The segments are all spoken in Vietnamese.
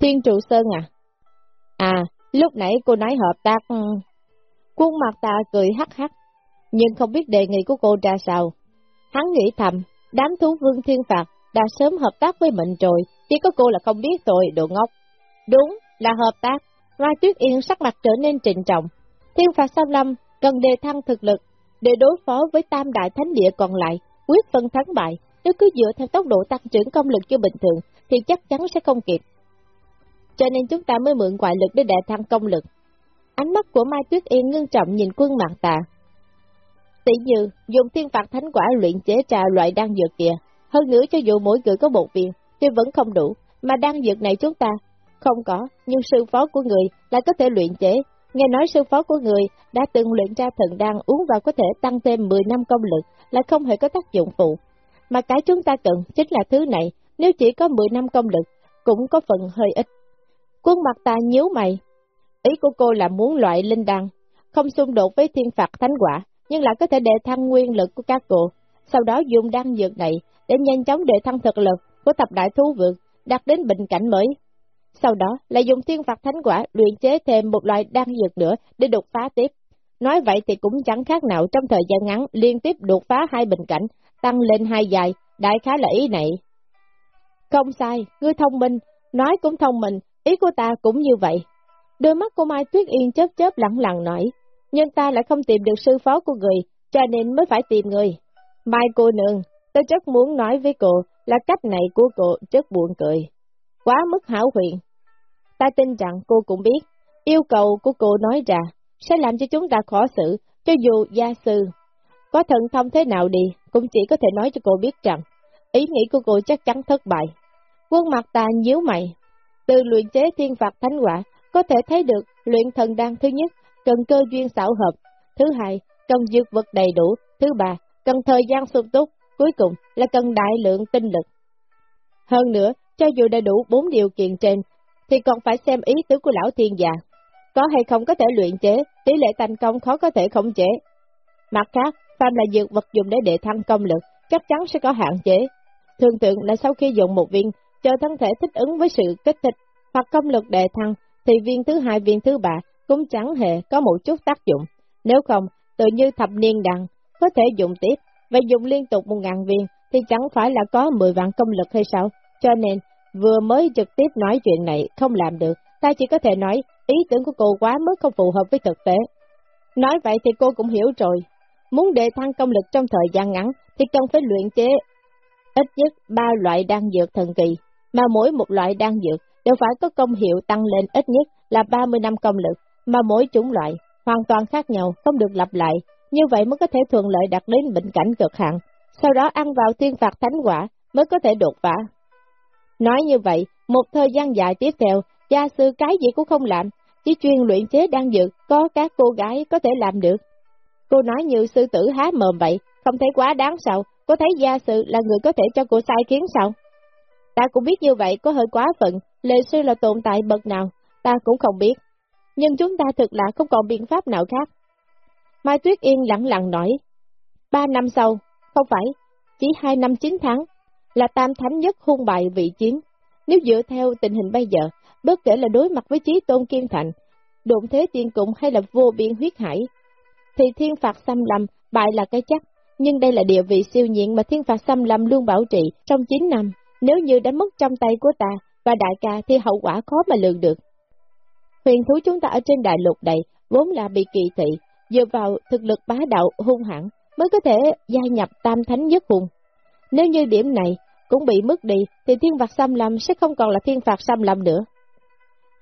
Thiên trụ sơn à? À, lúc nãy cô nói hợp tác... Ừ, khuôn mặt ta cười hắc hắc, nhưng không biết đề nghị của cô ra sao. Hắn nghĩ thầm, đám thú vương thiên phạt đã sớm hợp tác với mình rồi, chỉ có cô là không biết tội đồ ngốc. Đúng, là hợp tác. Mai Tuyết Yên sắc mặt trở nên trịnh trọng. Thiên phạt Sam Lâm cần đề thăng thực lực để đối phó với tam đại thánh địa còn lại, quyết phân thắng bại. Nếu cứ dựa theo tốc độ tăng trưởng công lực như bình thường, thì chắc chắn sẽ không kịp. Cho nên chúng ta mới mượn ngoại lực để đề thăng công lực. Ánh mắt của Mai Tuyết Yên ngưng trọng nhìn quân mạc tà. Tỷ như, dùng thiên phạt thánh quả luyện chế trà loại đan dược kìa. Hơn nữa cho dù mỗi người có một viên, thì vẫn không đủ, mà đan dược này chúng ta không có, nhưng sư phó của người lại có thể luyện chế. Nghe nói sư phó của người đã từng luyện ra thần đan uống vào có thể tăng thêm 10 năm công lực, lại không hề có tác dụng phụ. Mà cái chúng ta cần chính là thứ này, nếu chỉ có 10 năm công lực, cũng có phần hơi ít. Khuôn mặt ta nhíu mày. Ý của cô là muốn loại linh đan, không xung đột với thiên phạt thánh quả, nhưng lại có thể đề thăng nguyên lực của các cô. Sau đó dùng đan dược này để nhanh chóng đề thăng thực lực của tập đại thú vượt, đạt đến bình cảnh mới. Sau đó lại dùng thiên phạt thánh quả luyện chế thêm một loại đan dược nữa để đột phá tiếp. Nói vậy thì cũng chẳng khác nào trong thời gian ngắn liên tiếp đột phá hai bình cảnh, tăng lên hai dài, đại khá là ý này. Không sai, ngươi thông minh, nói cũng thông minh, ý của ta cũng như vậy. Đôi mắt của Mai Tuyết Yên chớp chớp lặng lặng nói, nhưng ta lại không tìm được sư phó của người, cho nên mới phải tìm người. Mai cô nương, tôi rất muốn nói với cô là cách này của cô rất buồn cười. Quá mức hảo huyền. Ta tin rằng cô cũng biết, yêu cầu của cô nói ra sẽ làm cho chúng ta khó xử, cho dù gia sư có thần thông thế nào đi, cũng chỉ có thể nói cho cô biết rằng, ý nghĩ của cô chắc chắn thất bại. Quân mặt ta nhíu mày, từ luyện chế thiên phạt thánh quả, có thể thấy được luyện thần đan thứ nhất, cần cơ duyên xảo hợp, thứ hai, cần dược vật đầy đủ, thứ ba, cần thời gian sung túc, cuối cùng là cần đại lượng tinh lực. Hơn nữa, cho dù đầy đủ bốn điều kiện trên, thì còn phải xem ý tứ của lão thiên già. Có hay không có thể luyện chế, tỷ lệ thành công khó có thể khống chế. Mặt khác, phàm là dược vật dùng để đệ thăng công lực, chắc chắn sẽ có hạn chế. Thường tượng là sau khi dùng một viên, cho thân thể thích ứng với sự kích thích, hoặc công lực đề thăng, thì viên thứ hai, viên thứ ba cũng chẳng hề có một chút tác dụng. Nếu không, tự như thập niên đằng, có thể dùng tiếp, và dùng liên tục một ngàn viên, thì chẳng phải là có mười vạn công lực hay sao? Cho nên, vừa mới trực tiếp nói chuyện này không làm được, ta chỉ có thể nói ý tưởng của cô quá mức không phù hợp với thực tế. Nói vậy thì cô cũng hiểu rồi, muốn đề thăng công lực trong thời gian ngắn thì cần phải luyện chế ít nhất ba loại đan dược thần kỳ, mà mỗi một loại đan dược đều phải có công hiệu tăng lên ít nhất là 30 năm công lực, mà mỗi chủng loại hoàn toàn khác nhau, không được lặp lại, như vậy mới có thể thuận lợi đạt đến bệnh cảnh cực hạn, sau đó ăn vào tiên phạt thánh quả mới có thể đột phá. Nói như vậy, một thời gian dài tiếp theo, gia sư cái gì cũng không làm, chỉ chuyên luyện chế đan dược, có các cô gái có thể làm được. Cô nói như sư tử há mồm vậy, không thấy quá đáng sao, có thấy gia sư là người có thể cho cô sai khiến sao? Ta cũng biết như vậy có hơi quá phận, lệ sư là tồn tại bậc nào, ta cũng không biết. Nhưng chúng ta thực là không còn biện pháp nào khác. Mai Tuyết Yên lặng lặng nói, ba năm sau, không phải, chỉ hai năm chín tháng, là tam thánh nhất hung bại vị chiến. Nếu dựa theo tình hình bây giờ, bất kể là đối mặt với trí tôn kim thành, độn thế tiên cụng hay là vô biên huyết hải, thì thiên phạt xâm lầm bại là cái chắc. Nhưng đây là địa vị siêu nhiên mà thiên phạt xâm lầm luôn bảo trì trong 9 năm. Nếu như đã mất trong tay của ta và đại ca thì hậu quả khó mà lường được. Huyền thú chúng ta ở trên đại lục này vốn là bị kỳ thị, dựa vào thực lực bá đạo hung hãn mới có thể gia nhập tam thánh nhất hùng. Nếu như điểm này cũng bị mất đi, thì thiên phạt xâm lâm sẽ không còn là thiên phạt xâm lâm nữa.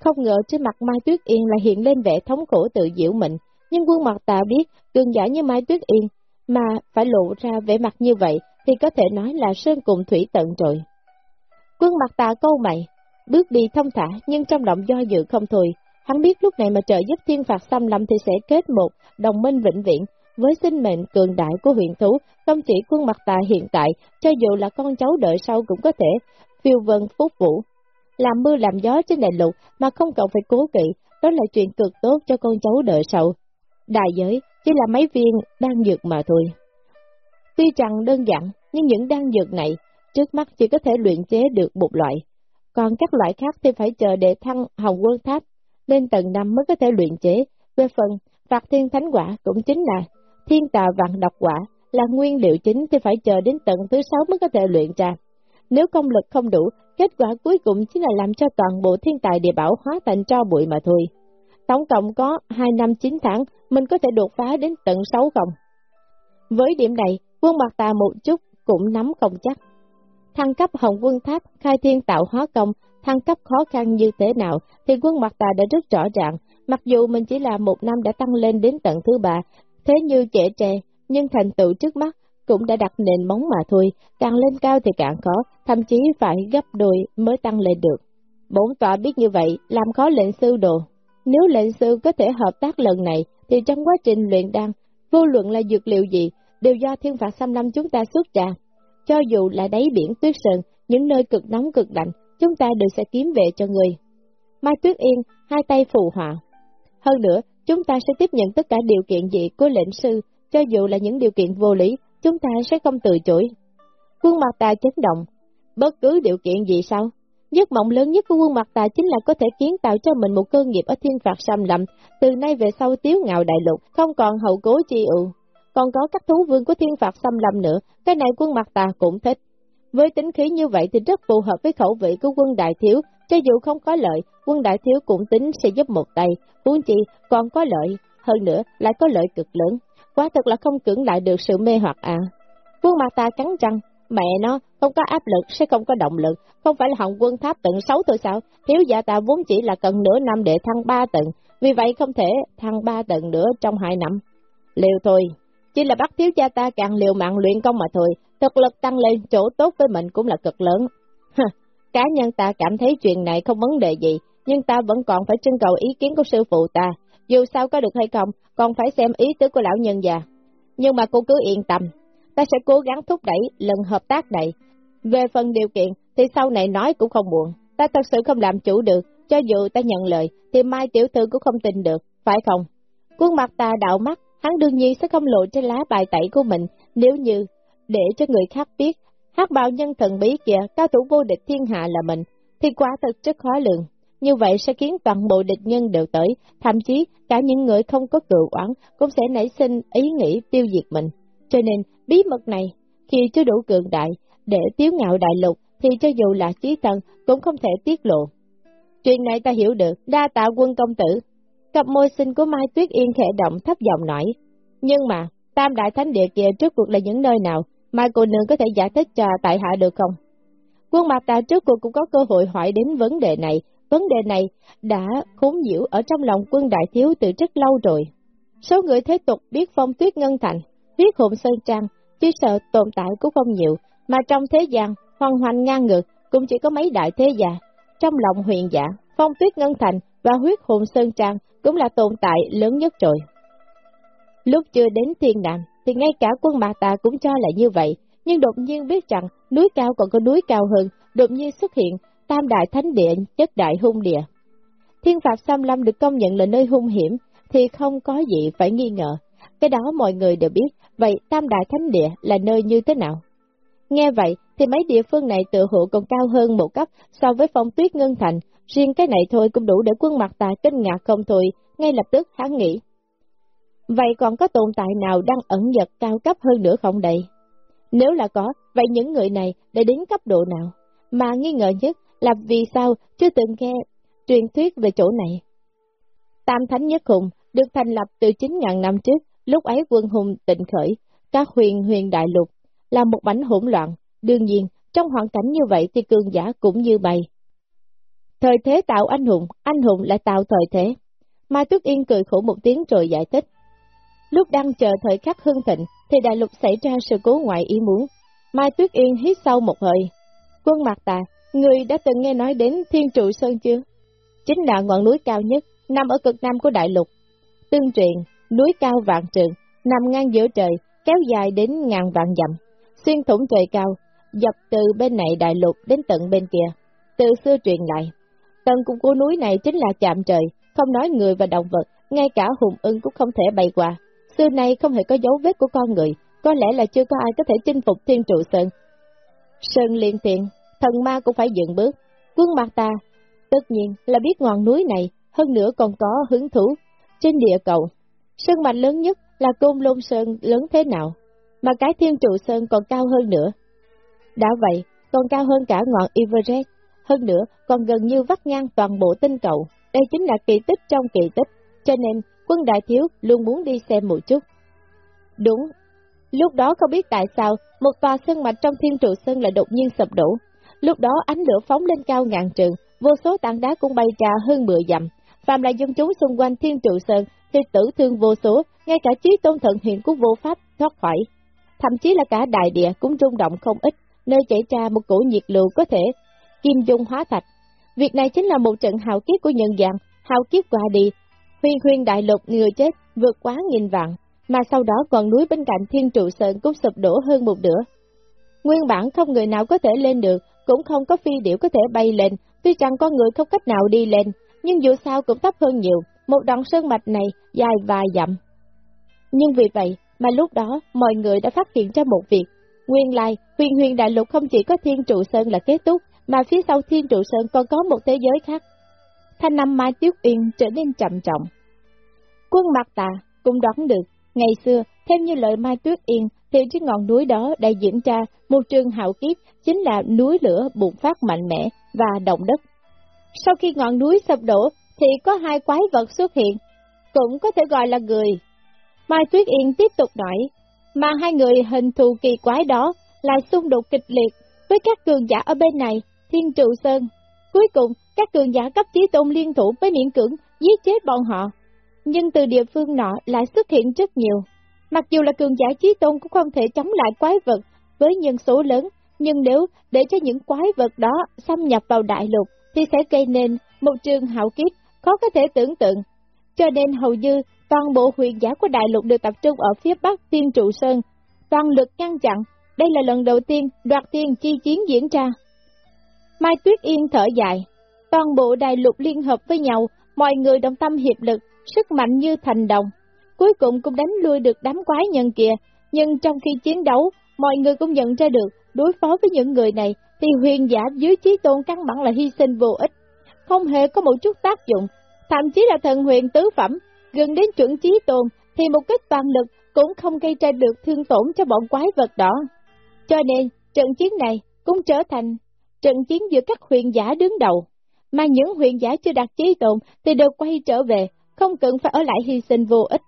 Không ngờ trên mặt Mai Tuyết Yên lại hiện lên vẻ thống khổ tự diệu mình, nhưng quân mặt tạ biết, cường giả như Mai Tuyết Yên, mà phải lộ ra vẻ mặt như vậy, thì có thể nói là sơn cùng thủy tận rồi. Quân mặt tạ câu mày, bước đi thông thả nhưng trong lòng do dự không thôi, hắn biết lúc này mà trợ giúp thiên phạt xâm lâm thì sẽ kết một đồng minh vĩnh viễn, với sinh mệnh cường đại của huyện thú, không chỉ quân mặt tà hiện tại, cho dù là con cháu đợi sau cũng có thể phiêu vân phúc vũ. Làm mưa làm gió trên đại lục mà không cần phải cố kỵ, đó là chuyện cực tốt cho con cháu đợi sau. Đại giới chỉ là mấy viên đan dược mà thôi. Tuy rằng đơn giản, nhưng những đan dược này trước mắt chỉ có thể luyện chế được một loại, còn các loại khác thì phải chờ để thăng hồng quân tháp, lên tầng 5 mới có thể luyện chế. Về phần phạt thiên thánh quả cũng chính là thiên tà vạn độc quả, là nguyên liệu chính thì phải chờ đến tầng thứ 6 mới có thể luyện ra. Nếu công lực không đủ, kết quả cuối cùng chính là làm cho toàn bộ thiên tài địa bảo hóa thành cho bụi mà thôi. Tổng cộng có 2 năm 9 tháng, mình có thể đột phá đến tận 6 không? Với điểm này, quân mặt tà một chút cũng nắm không chắc. Thăng cấp hồng quân tháp, khai thiên tạo hóa công, thăng cấp khó khăn như thế nào, thì quân mặt tà đã rất rõ ràng, mặc dù mình chỉ là một năm đã tăng lên đến tận thứ ba, thế như trẻ trẻ, nhưng thành tựu trước mắt cũng đã đặt nền móng mà thôi, càng lên cao thì càng khó, thậm chí phải gấp đôi mới tăng lên được. Bổn tọa biết như vậy, làm khó lệnh sư đồ. Nếu lệnh sư có thể hợp tác lần này, thì trong quá trình luyện đan, vô luận là dược liệu gì, đều do thiên phạt xâm lâm chúng ta xuất ra. Cho dù là đáy biển tuyết sơn, những nơi cực nóng cực lạnh, chúng ta đều sẽ kiếm về cho người. Mai Tuyết Yên, hai tay phù họa. Hơn nữa, chúng ta sẽ tiếp nhận tất cả điều kiện gì của lệnh sư, cho dù là những điều kiện vô lý, chúng ta sẽ không từ chối. Quân mặt ta chấn động, bất cứ điều kiện gì sao? Giấc mộng lớn nhất của quân mặt ta chính là có thể kiến tạo cho mình một cơ nghiệp ở thiên phạt xâm lầm, từ nay về sau tiếu ngạo đại lục, không còn hậu cố chi ưu. Còn có các thú vương của thiên phạt xâm lâm nữa, cái này quân mặt ta cũng thích. Với tính khí như vậy thì rất phù hợp với khẩu vị của quân đại thiếu, cho dù không có lợi, quân đại thiếu cũng tính sẽ giúp một tay, huống chi còn có lợi, hơn nữa lại có lợi cực lớn quá thật là không cưỡng lại được sự mê hoặc à. Quân mặt ta cắn răng, mẹ nó, không có áp lực sẽ không có động lực, không phải là hồng quân tháp tận 6 thôi sao, thiếu gia ta vốn chỉ là cần nửa năm để thăng 3 tầng, vì vậy không thể thăng 3 tầng nữa trong 2 năm. Liều thôi, chỉ là bắt thiếu gia ta càng liều mạng luyện công mà thôi, thực lực tăng lên chỗ tốt với mình cũng là cực lớn. Cá nhân ta cảm thấy chuyện này không vấn đề gì, nhưng ta vẫn còn phải trưng cầu ý kiến của sư phụ ta, dù sao có được hay không, còn phải xem ý tứ của lão nhân già. Nhưng mà cô cứ yên tâm, ta sẽ cố gắng thúc đẩy lần hợp tác này. Về phần điều kiện thì sau này nói cũng không muộn, ta thật sự không làm chủ được, cho dù ta nhận lời thì Mai Tiểu Thư cũng không tin được, phải không? Cuốn mặt ta đạo mắt, hắn đương nhiên sẽ không lộ trên lá bài tẩy của mình nếu như để cho người khác biết hát bào nhân thần bí kìa, cao thủ vô địch thiên hạ là mình, thì quả thật rất khó lường. Như vậy sẽ khiến toàn bộ địch nhân đều tới, thậm chí cả những người không có cựu oán cũng sẽ nảy sinh ý nghĩ tiêu diệt mình. Cho nên, bí mật này, khi chưa đủ cường đại, để tiếu ngạo đại lục, thì cho dù là trí thần cũng không thể tiết lộ. Chuyện này ta hiểu được, đa tạ quân công tử. Cặp môi sinh của Mai Tuyết Yên khẽ động thấp giọng nói. Nhưng mà, tam đại thánh địa kia trước cuộc là những nơi nào, Mai cô nương có thể giải thích cho tại hạ được không? Quân mặt ta trước cuộc cũng có cơ hội hỏi đến vấn đề này, Vấn đề này đã khốn nhiễu ở trong lòng quân đại thiếu từ rất lâu rồi. Số người thế tục biết phong tuyết ngân thành, huyết hồn sơn trang, chỉ sợ tồn tại cũng không nhiều, mà trong thế gian, hoàn hoành ngang ngược, cũng chỉ có mấy đại thế gia. Trong lòng huyền giả, phong tuyết ngân thành và huyết hồn sơn trang cũng là tồn tại lớn nhất rồi. Lúc chưa đến thiên nam, thì ngay cả quân bà ta cũng cho là như vậy, nhưng đột nhiên biết rằng núi cao còn có núi cao hơn, đột nhiên xuất hiện tam đại thánh địa, nhất đại hung địa. Thiên phạt Sam Lâm được công nhận là nơi hung hiểm, thì không có gì phải nghi ngờ. Cái đó mọi người đều biết, vậy tam đại thánh địa là nơi như thế nào? Nghe vậy, thì mấy địa phương này tự hộ còn cao hơn một cấp so với phong tuyết ngân thành, riêng cái này thôi cũng đủ để quân mặt tài kinh ngạc không thôi, ngay lập tức hắn nghĩ. Vậy còn có tồn tại nào đang ẩn giật cao cấp hơn nữa không đây? Nếu là có, vậy những người này đã đến cấp độ nào? Mà nghi ngờ nhất là vì sao chưa từng nghe truyền thuyết về chỗ này. Tam Thánh Nhất Hùng được thành lập từ 9.000 năm trước, lúc ấy quân hùng tịnh khởi, các huyền huyền đại lục, là một bánh hỗn loạn. Đương nhiên, trong hoàn cảnh như vậy thì cường giả cũng như bày. Thời thế tạo anh hùng, anh hùng lại tạo thời thế. Mai Tuyết Yên cười khổ một tiếng rồi giải thích. Lúc đang chờ thời khắc hưng thịnh, thì đại lục xảy ra sự cố ngoại ý muốn. Mai Tuyết Yên hít sâu một hơi. Quân mặt tà Người đã từng nghe nói đến Thiên Trụ Sơn chưa? Chính là ngọn núi cao nhất, nằm ở cực nam của đại lục. Tương truyền, núi cao vạn trường, nằm ngang giữa trời, kéo dài đến ngàn vạn dặm, xuyên thủng trời cao, dọc từ bên này đại lục đến tận bên kia. Từ xưa truyền lại, tầng cùng của núi này chính là chạm trời, không nói người và động vật, ngay cả hùng ưng cũng không thể bay qua. Xưa nay không hề có dấu vết của con người, có lẽ là chưa có ai có thể chinh phục thiên trụ sơn. Sơn liên tiện, thần ma cũng phải dựng bước. Quân mặt ta, tất nhiên là biết ngọn núi này, hơn nữa còn có hứng thú trên địa cầu. Sơn mạch lớn nhất là Côn Lôn Sơn lớn thế nào, mà cái thiên trụ Sơn còn cao hơn nữa. Đã vậy, còn cao hơn cả ngọn Everest, hơn nữa còn gần như vắt ngang toàn bộ tinh cầu. Đây chính là kỳ tích trong kỳ tích, cho nên quân đại thiếu luôn muốn đi xem một chút. Đúng, lúc đó không biết tại sao một tòa sơn mạch trong thiên trụ sơn lại đột nhiên sập đổ. Lúc đó ánh lửa phóng lên cao ngàn trường, vô số tảng đá cũng bay ra hơn 10 dặm. Phạm là dân chúng xung quanh thiên trụ sơn thì tử thương vô số, ngay cả trí tôn thận hiện cũng vô pháp thoát khỏi. Thậm chí là cả đại địa cũng rung động không ít, nơi chảy ra một cổ nhiệt lưu có thể kim dung hóa thạch. Việc này chính là một trận hào kiếp của nhân dạng, hào kiếp qua đi, huyên huyên đại lục người chết vượt quá nghìn vạn, mà sau đó còn núi bên cạnh thiên trụ sơn cũng sụp đổ hơn một nửa. Nguyên bản không người nào có thể lên được, cũng không có phi điểu có thể bay lên, tuy rằng có người không cách nào đi lên, nhưng dù sao cũng thấp hơn nhiều, một đoạn sơn mạch này dài vài dặm. Nhưng vì vậy mà lúc đó mọi người đã phát hiện ra một việc, nguyên lai huyền huyền đại lục không chỉ có thiên trụ sơn là kết thúc, mà phía sau thiên trụ sơn còn có một thế giới khác. Thanh năm Mai Tuyết Uyên trở nên trầm trọng. Quân mặt tà cũng đoán được, ngày xưa, theo như lời Mai Tuyết Yên, thì trên ngọn núi đó đã diễn ra một trường hạo kiếp, chính là núi lửa bùng phát mạnh mẽ và động đất. Sau khi ngọn núi sập đổ, thì có hai quái vật xuất hiện, cũng có thể gọi là người. Mai Tuyết Yên tiếp tục nói, mà hai người hình thù kỳ quái đó lại xung đột kịch liệt với các cường giả ở bên này, Thiên Trụ Sơn. Cuối cùng, các cường giả cấp chí tôn liên thủ với miễn cưỡng giết chết bọn họ. Nhưng từ địa phương nọ lại xuất hiện rất nhiều. Mặc dù là cường giả chí tôn cũng không thể chống lại quái vật với nhân số lớn, nhưng nếu để cho những quái vật đó xâm nhập vào đại lục, thì sẽ gây nên một trường hạo kiếp khó có thể tưởng tượng. Cho nên hầu như toàn bộ huyền giả của đại lục đều tập trung ở phía bắc Thiên trụ sơn, toàn lực ngăn chặn. Đây là lần đầu tiên đoạt tiên chi chiến diễn ra. Mai Tuyết Yên thở dài, toàn bộ đại lục liên hợp với nhau, mọi người đồng tâm hiệp lực, sức mạnh như thành đồng. Cuối cùng cũng đánh lui được đám quái nhân kia, nhưng trong khi chiến đấu, mọi người cũng nhận ra được, đối phó với những người này, thì huyền giả dưới trí tôn căn bản là hy sinh vô ích, không hề có một chút tác dụng, thậm chí là thần huyền tứ phẩm, gần đến chuẩn trí tôn, thì một kích toàn lực cũng không gây ra được thương tổn cho bọn quái vật đó. Cho nên, trận chiến này cũng trở thành trận chiến giữa các huyền giả đứng đầu, mà những huyền giả chưa đạt trí tồn thì đều quay trở về, không cần phải ở lại hy sinh vô ích.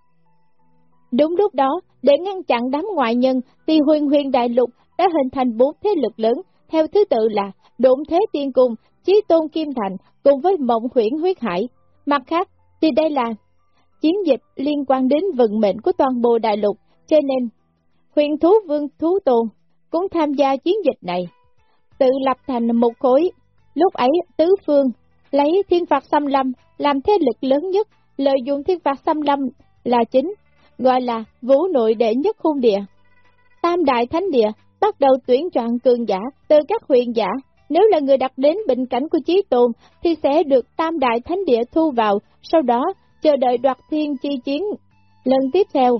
Đúng lúc đó, để ngăn chặn đám ngoại nhân, thì huyền huyền đại lục đã hình thành bốn thế lực lớn, theo thứ tự là Độn Thế Tiên Cung, Chí Tôn Kim Thành cùng với Mộng Huyễn Huyết Hải. Mặt khác, thì đây là chiến dịch liên quan đến vận mệnh của toàn bộ đại lục, cho nên huyền thú vương thú tôn cũng tham gia chiến dịch này tự lập thành một khối. Lúc ấy, tứ phương, lấy thiên phạt xâm lâm làm thế lực lớn nhất, lợi dụng thiên phạt xâm lâm là chính, gọi là vũ nội đệ nhất khung địa. Tam đại thánh địa bắt đầu tuyển chọn cường giả từ các huyện giả, nếu là người đặt đến bệnh cảnh của trí tôn thì sẽ được tam đại thánh địa thu vào, sau đó chờ đợi đoạt thiên chi chiến. Lần tiếp theo,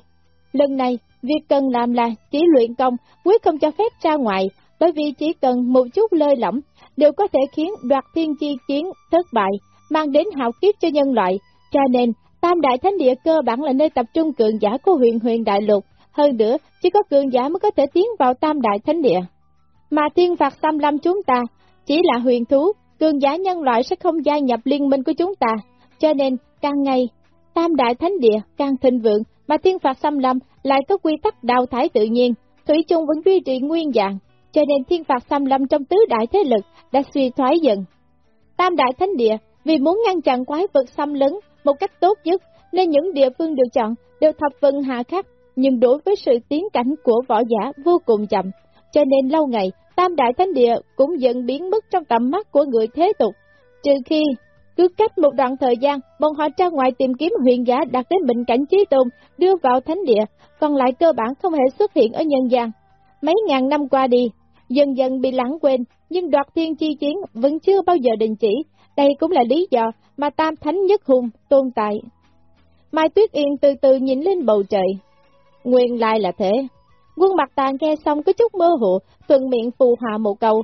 lần này, việc cần làm là chỉ luyện công, quyết không cho phép ra ngoài, bởi vì chỉ cần một chút lơi lỏng đều có thể khiến đoạt thiên chi chiến thất bại, mang đến hạo kiếp cho nhân loại, cho nên Tam Đại Thánh Địa cơ bản là nơi tập trung cường giả của huyền huyền đại lục, hơn nữa chỉ có cường giả mới có thể tiến vào Tam Đại Thánh Địa. Mà thiên phạt xâm lâm chúng ta chỉ là huyền thú, cường giả nhân loại sẽ không gia nhập liên minh của chúng ta, cho nên càng ngày Tam Đại Thánh Địa càng thịnh vượng, mà thiên phạt xâm lâm lại có quy tắc đào thải tự nhiên, Thủy chung vẫn duy trì nguyên dạng, cho nên thiên phạt xâm lâm trong tứ đại thế lực đã suy thoái dần. Tam đại thánh địa vì muốn ngăn chặn quái vật xâm lấn một cách tốt nhất nên những địa phương được chọn đều thập phần hạ khắc, nhưng đối với sự tiến cảnh của võ giả vô cùng chậm, cho nên lâu ngày Tam đại thánh địa cũng dần biến mất trong tầm mắt của người thế tục, trừ khi cứ cách một đoạn thời gian, bọn họ ra ngoài tìm kiếm huyền giả đạt đến bệnh cảnh trí tôn, đưa vào thánh địa, còn lại cơ bản không hề xuất hiện ở nhân gian. Mấy ngàn năm qua đi, dần dần bị lãng quên, nhưng đoạt thiên chi chiến vẫn chưa bao giờ đình chỉ, đây cũng là lý do mà tam thánh nhất hùng tồn tại. Mai Tuyết Yên từ từ nhìn lên bầu trời. Nguyên lai là thế. Quân mặt tàn nghe xong có chút mơ hồ, thuận miệng phù hòa một câu,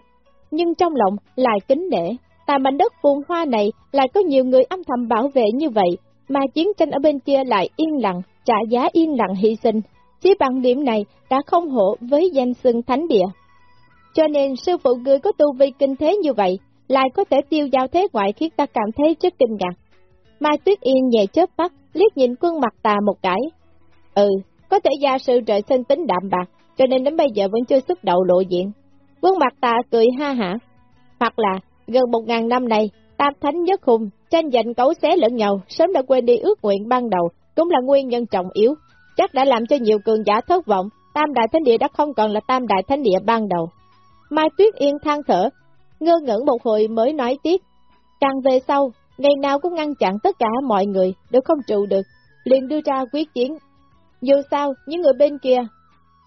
nhưng trong lòng lại kính nể tại mảnh đất phồn hoa này lại có nhiều người âm thầm bảo vệ như vậy, mà chiến tranh ở bên kia lại yên lặng, trả giá yên lặng hy sinh. Chỉ bằng điểm này đã không hổ với danh xưng thánh địa. Cho nên sư phụ người có tu vi kinh thế như vậy, lại có thể tiêu giao thế ngoại khiến ta cảm thấy rất kinh ngạc. Mai Tuyết Yên nhẹ chớp mắt, liếc nhìn quân mặt tà một cái. Ừ, có thể gia sư trời sinh tính đạm bạc, cho nên đến bây giờ vẫn chưa xuất đầu lộ diện. Quân mặt tà cười ha hả. Hoặc là, gần một ngàn năm này, tam thánh nhất hùng, tranh giành cấu xé lẫn nhau, sớm đã quên đi ước nguyện ban đầu, cũng là nguyên nhân trọng yếu. Chắc đã làm cho nhiều cường giả thất vọng, tam đại thánh địa đã không còn là tam đại thánh địa ban đầu. Mai Tuyết Yên than thở, ngơ ngẩn một hồi mới nói tiếp. Càng về sau, ngày nào cũng ngăn chặn tất cả mọi người, đều không trụ được, liền đưa ra quyết chiến. Dù sao, những người bên kia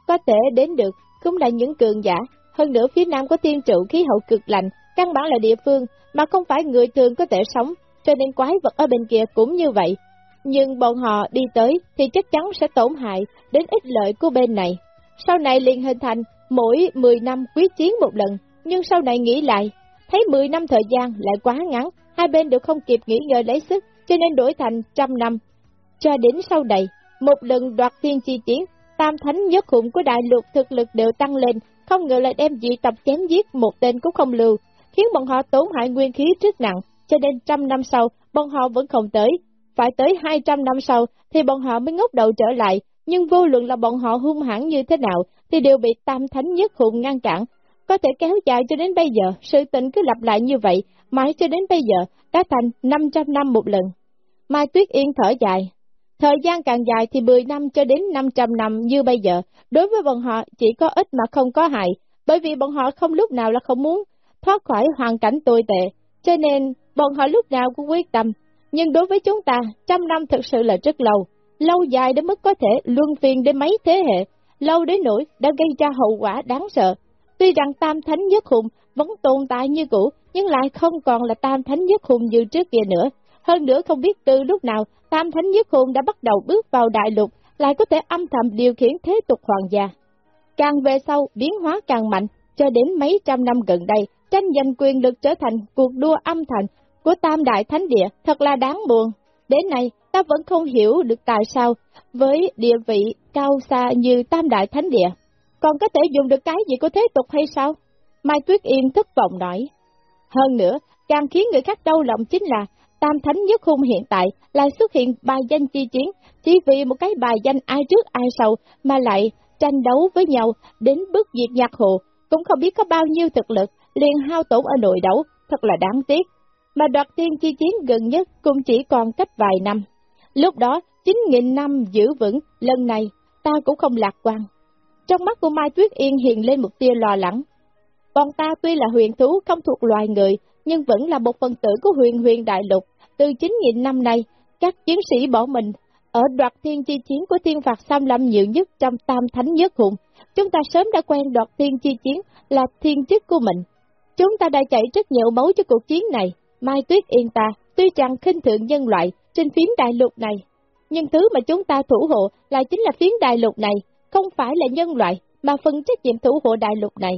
có thể đến được, cũng là những cường giả, hơn nữa phía nam có thiên trụ khí hậu cực lạnh, căn bản là địa phương mà không phải người thường có thể sống, cho nên quái vật ở bên kia cũng như vậy. Nhưng bọn họ đi tới thì chắc chắn sẽ tổn hại đến ích lợi của bên này. Sau này liền hình thành mỗi 10 năm quyết chiến một lần, nhưng sau này nghĩ lại, thấy 10 năm thời gian lại quá ngắn, hai bên đều không kịp nghỉ ngơi lấy sức, cho nên đổi thành trăm năm. Cho đến sau này, một lần đoạt thiên chi chiến, tam thánh nhất hùng của đại lục thực lực đều tăng lên, không ngờ lại đem dị tập chém giết một tên cũng không lưu, khiến bọn họ tốn hại nguyên khí rất nặng, cho nên trăm năm sau, bọn họ vẫn không tới. Phải tới hai trăm năm sau, thì bọn họ mới ngốc đầu trở lại, nhưng vô luận là bọn họ hung hãn như thế nào, thì đều bị tam thánh nhất hùng ngăn cản. Có thể kéo dài cho đến bây giờ, sự tình cứ lặp lại như vậy, mãi cho đến bây giờ, đã thành 500 năm một lần. Mai Tuyết Yên thở dài. Thời gian càng dài thì 10 năm cho đến 500 năm như bây giờ, đối với bọn họ chỉ có ít mà không có hại, bởi vì bọn họ không lúc nào là không muốn thoát khỏi hoàn cảnh tồi tệ, cho nên bọn họ lúc nào cũng quyết tâm. Nhưng đối với chúng ta, trăm năm thực sự là rất lâu, lâu dài đến mức có thể luân phiên đến mấy thế hệ, lâu đến nỗi đã gây ra hậu quả đáng sợ. Tuy rằng tam thánh nhất hùng vẫn tồn tại như cũ, nhưng lại không còn là tam thánh nhất hùng như trước kia nữa. Hơn nữa không biết từ lúc nào, tam thánh nhất hùng đã bắt đầu bước vào đại lục, lại có thể âm thầm điều khiển thế tục hoàng gia. Càng về sau, biến hóa càng mạnh, cho đến mấy trăm năm gần đây, tranh giành quyền lực trở thành cuộc đua âm thầm của tam đại thánh địa, thật là đáng buồn. Đến nay, ta vẫn không hiểu được tại sao, với địa vị cao xa như tam đại thánh địa, còn có thể dùng được cái gì của thế tục hay sao? Mai Tuyết Yên thất vọng nói. Hơn nữa, càng khiến người khác đau lòng chính là Tam Thánh Nhất Hung hiện tại lại xuất hiện bài danh chi chiến, chỉ vì một cái bài danh ai trước ai sau mà lại tranh đấu với nhau đến bước diệt nhạc hồ, cũng không biết có bao nhiêu thực lực, liền hao tổn ở nội đấu, thật là đáng tiếc. Mà đoạt tiên chi chiến gần nhất cũng chỉ còn cách vài năm. Lúc đó, 9.000 năm giữ vững, lần này ta cũng không lạc quan. Trong mắt của Mai Tuyết Yên hiện lên một tia lo lắng. Bọn ta tuy là huyền thú không thuộc loài người, nhưng vẫn là một phần tử của huyền huyền đại lục. Từ 9.000 năm nay, các chiến sĩ bỏ mình ở đoạt thiên chi chiến của thiên phạt xâm lâm nhiều nhất trong tam thánh nhất hùng. Chúng ta sớm đã quen đoạt thiên chi chiến là thiên chức của mình. Chúng ta đã chảy rất nhiều máu cho cuộc chiến này. Mai Tuyết Yên ta, tuy rằng khinh thượng nhân loại trên phiến đại lục này, nhưng thứ mà chúng ta thủ hộ lại chính là phiến đại lục này, không phải là nhân loại, mà phần trách nhiệm thủ hộ đại lục này.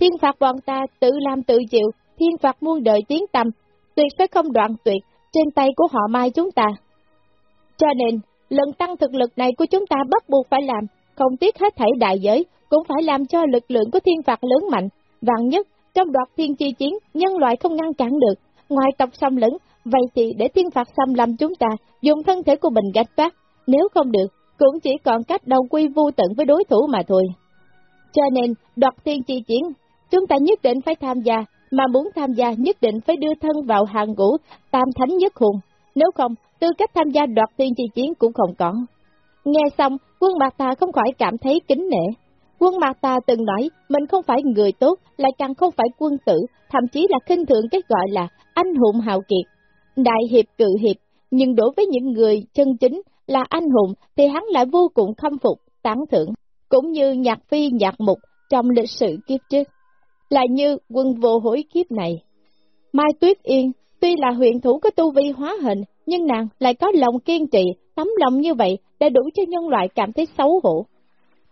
Thiên phạt bọn ta tự làm tự chịu, thiên phạt muôn đời tiến tâm, tuyệt sẽ không đoạn tuyệt trên tay của họ mai chúng ta. Cho nên, lần tăng thực lực này của chúng ta bắt buộc phải làm, không tiếc hết thảy đại giới, cũng phải làm cho lực lượng của thiên phạt lớn mạnh, vạn nhất, trong đoạt thiên chi chiến, nhân loại không ngăn cản được, ngoài tộc xâm lấn, vậy thì để tiên phạt xâm lâm chúng ta dùng thân thể của mình gạch phát, nếu không được, cũng chỉ còn cách đầu quy vô tận với đối thủ mà thôi. Cho nên, đoạt tiên chi chiến, chúng ta nhất định phải tham gia, mà muốn tham gia nhất định phải đưa thân vào hàng ngũ tam thánh nhất hùng, nếu không, tư cách tham gia đoạt tiên chi chiến cũng không có. Nghe xong, quân Mạc ta không khỏi cảm thấy kính nể. Quân Mạc Tà từng nói mình không phải người tốt, lại càng không phải quân tử, thậm chí là khinh thượng cái gọi là anh hùng hào kiệt. Đại hiệp cự hiệp, nhưng đối với những người chân chính là anh hùng thì hắn lại vô cùng khâm phục, tán thưởng, cũng như nhạc phi nhạc mục trong lịch sử kiếp trước. là như quân vô hối kiếp này. Mai Tuyết Yên, tuy là huyện thủ có tu vi hóa hình, nhưng nàng lại có lòng kiên trì, tấm lòng như vậy đã đủ cho nhân loại cảm thấy xấu hổ.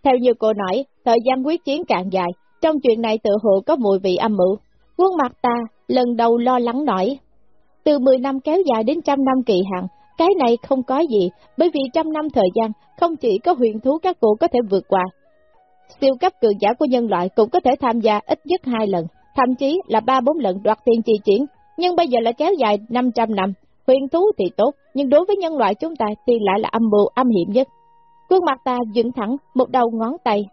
Theo như cô nói, thời gian quyết chiến càng dài, trong chuyện này tự hộ có mùi vị âm mưu. Quân mặt ta lần đầu lo lắng nổi. Từ 10 năm kéo dài đến trăm năm kỳ hạn, cái này không có gì, bởi vì trăm năm thời gian, không chỉ có huyền thú các cụ có thể vượt qua. Siêu cấp cường giả của nhân loại cũng có thể tham gia ít nhất hai lần, thậm chí là ba bốn lần đoạt tiền chi chiến, nhưng bây giờ là kéo dài 500 năm. Huyền thú thì tốt, nhưng đối với nhân loại chúng ta thì lại là âm mưu âm hiểm nhất. Khuôn mặt ta dựng thẳng, một đầu ngón tay.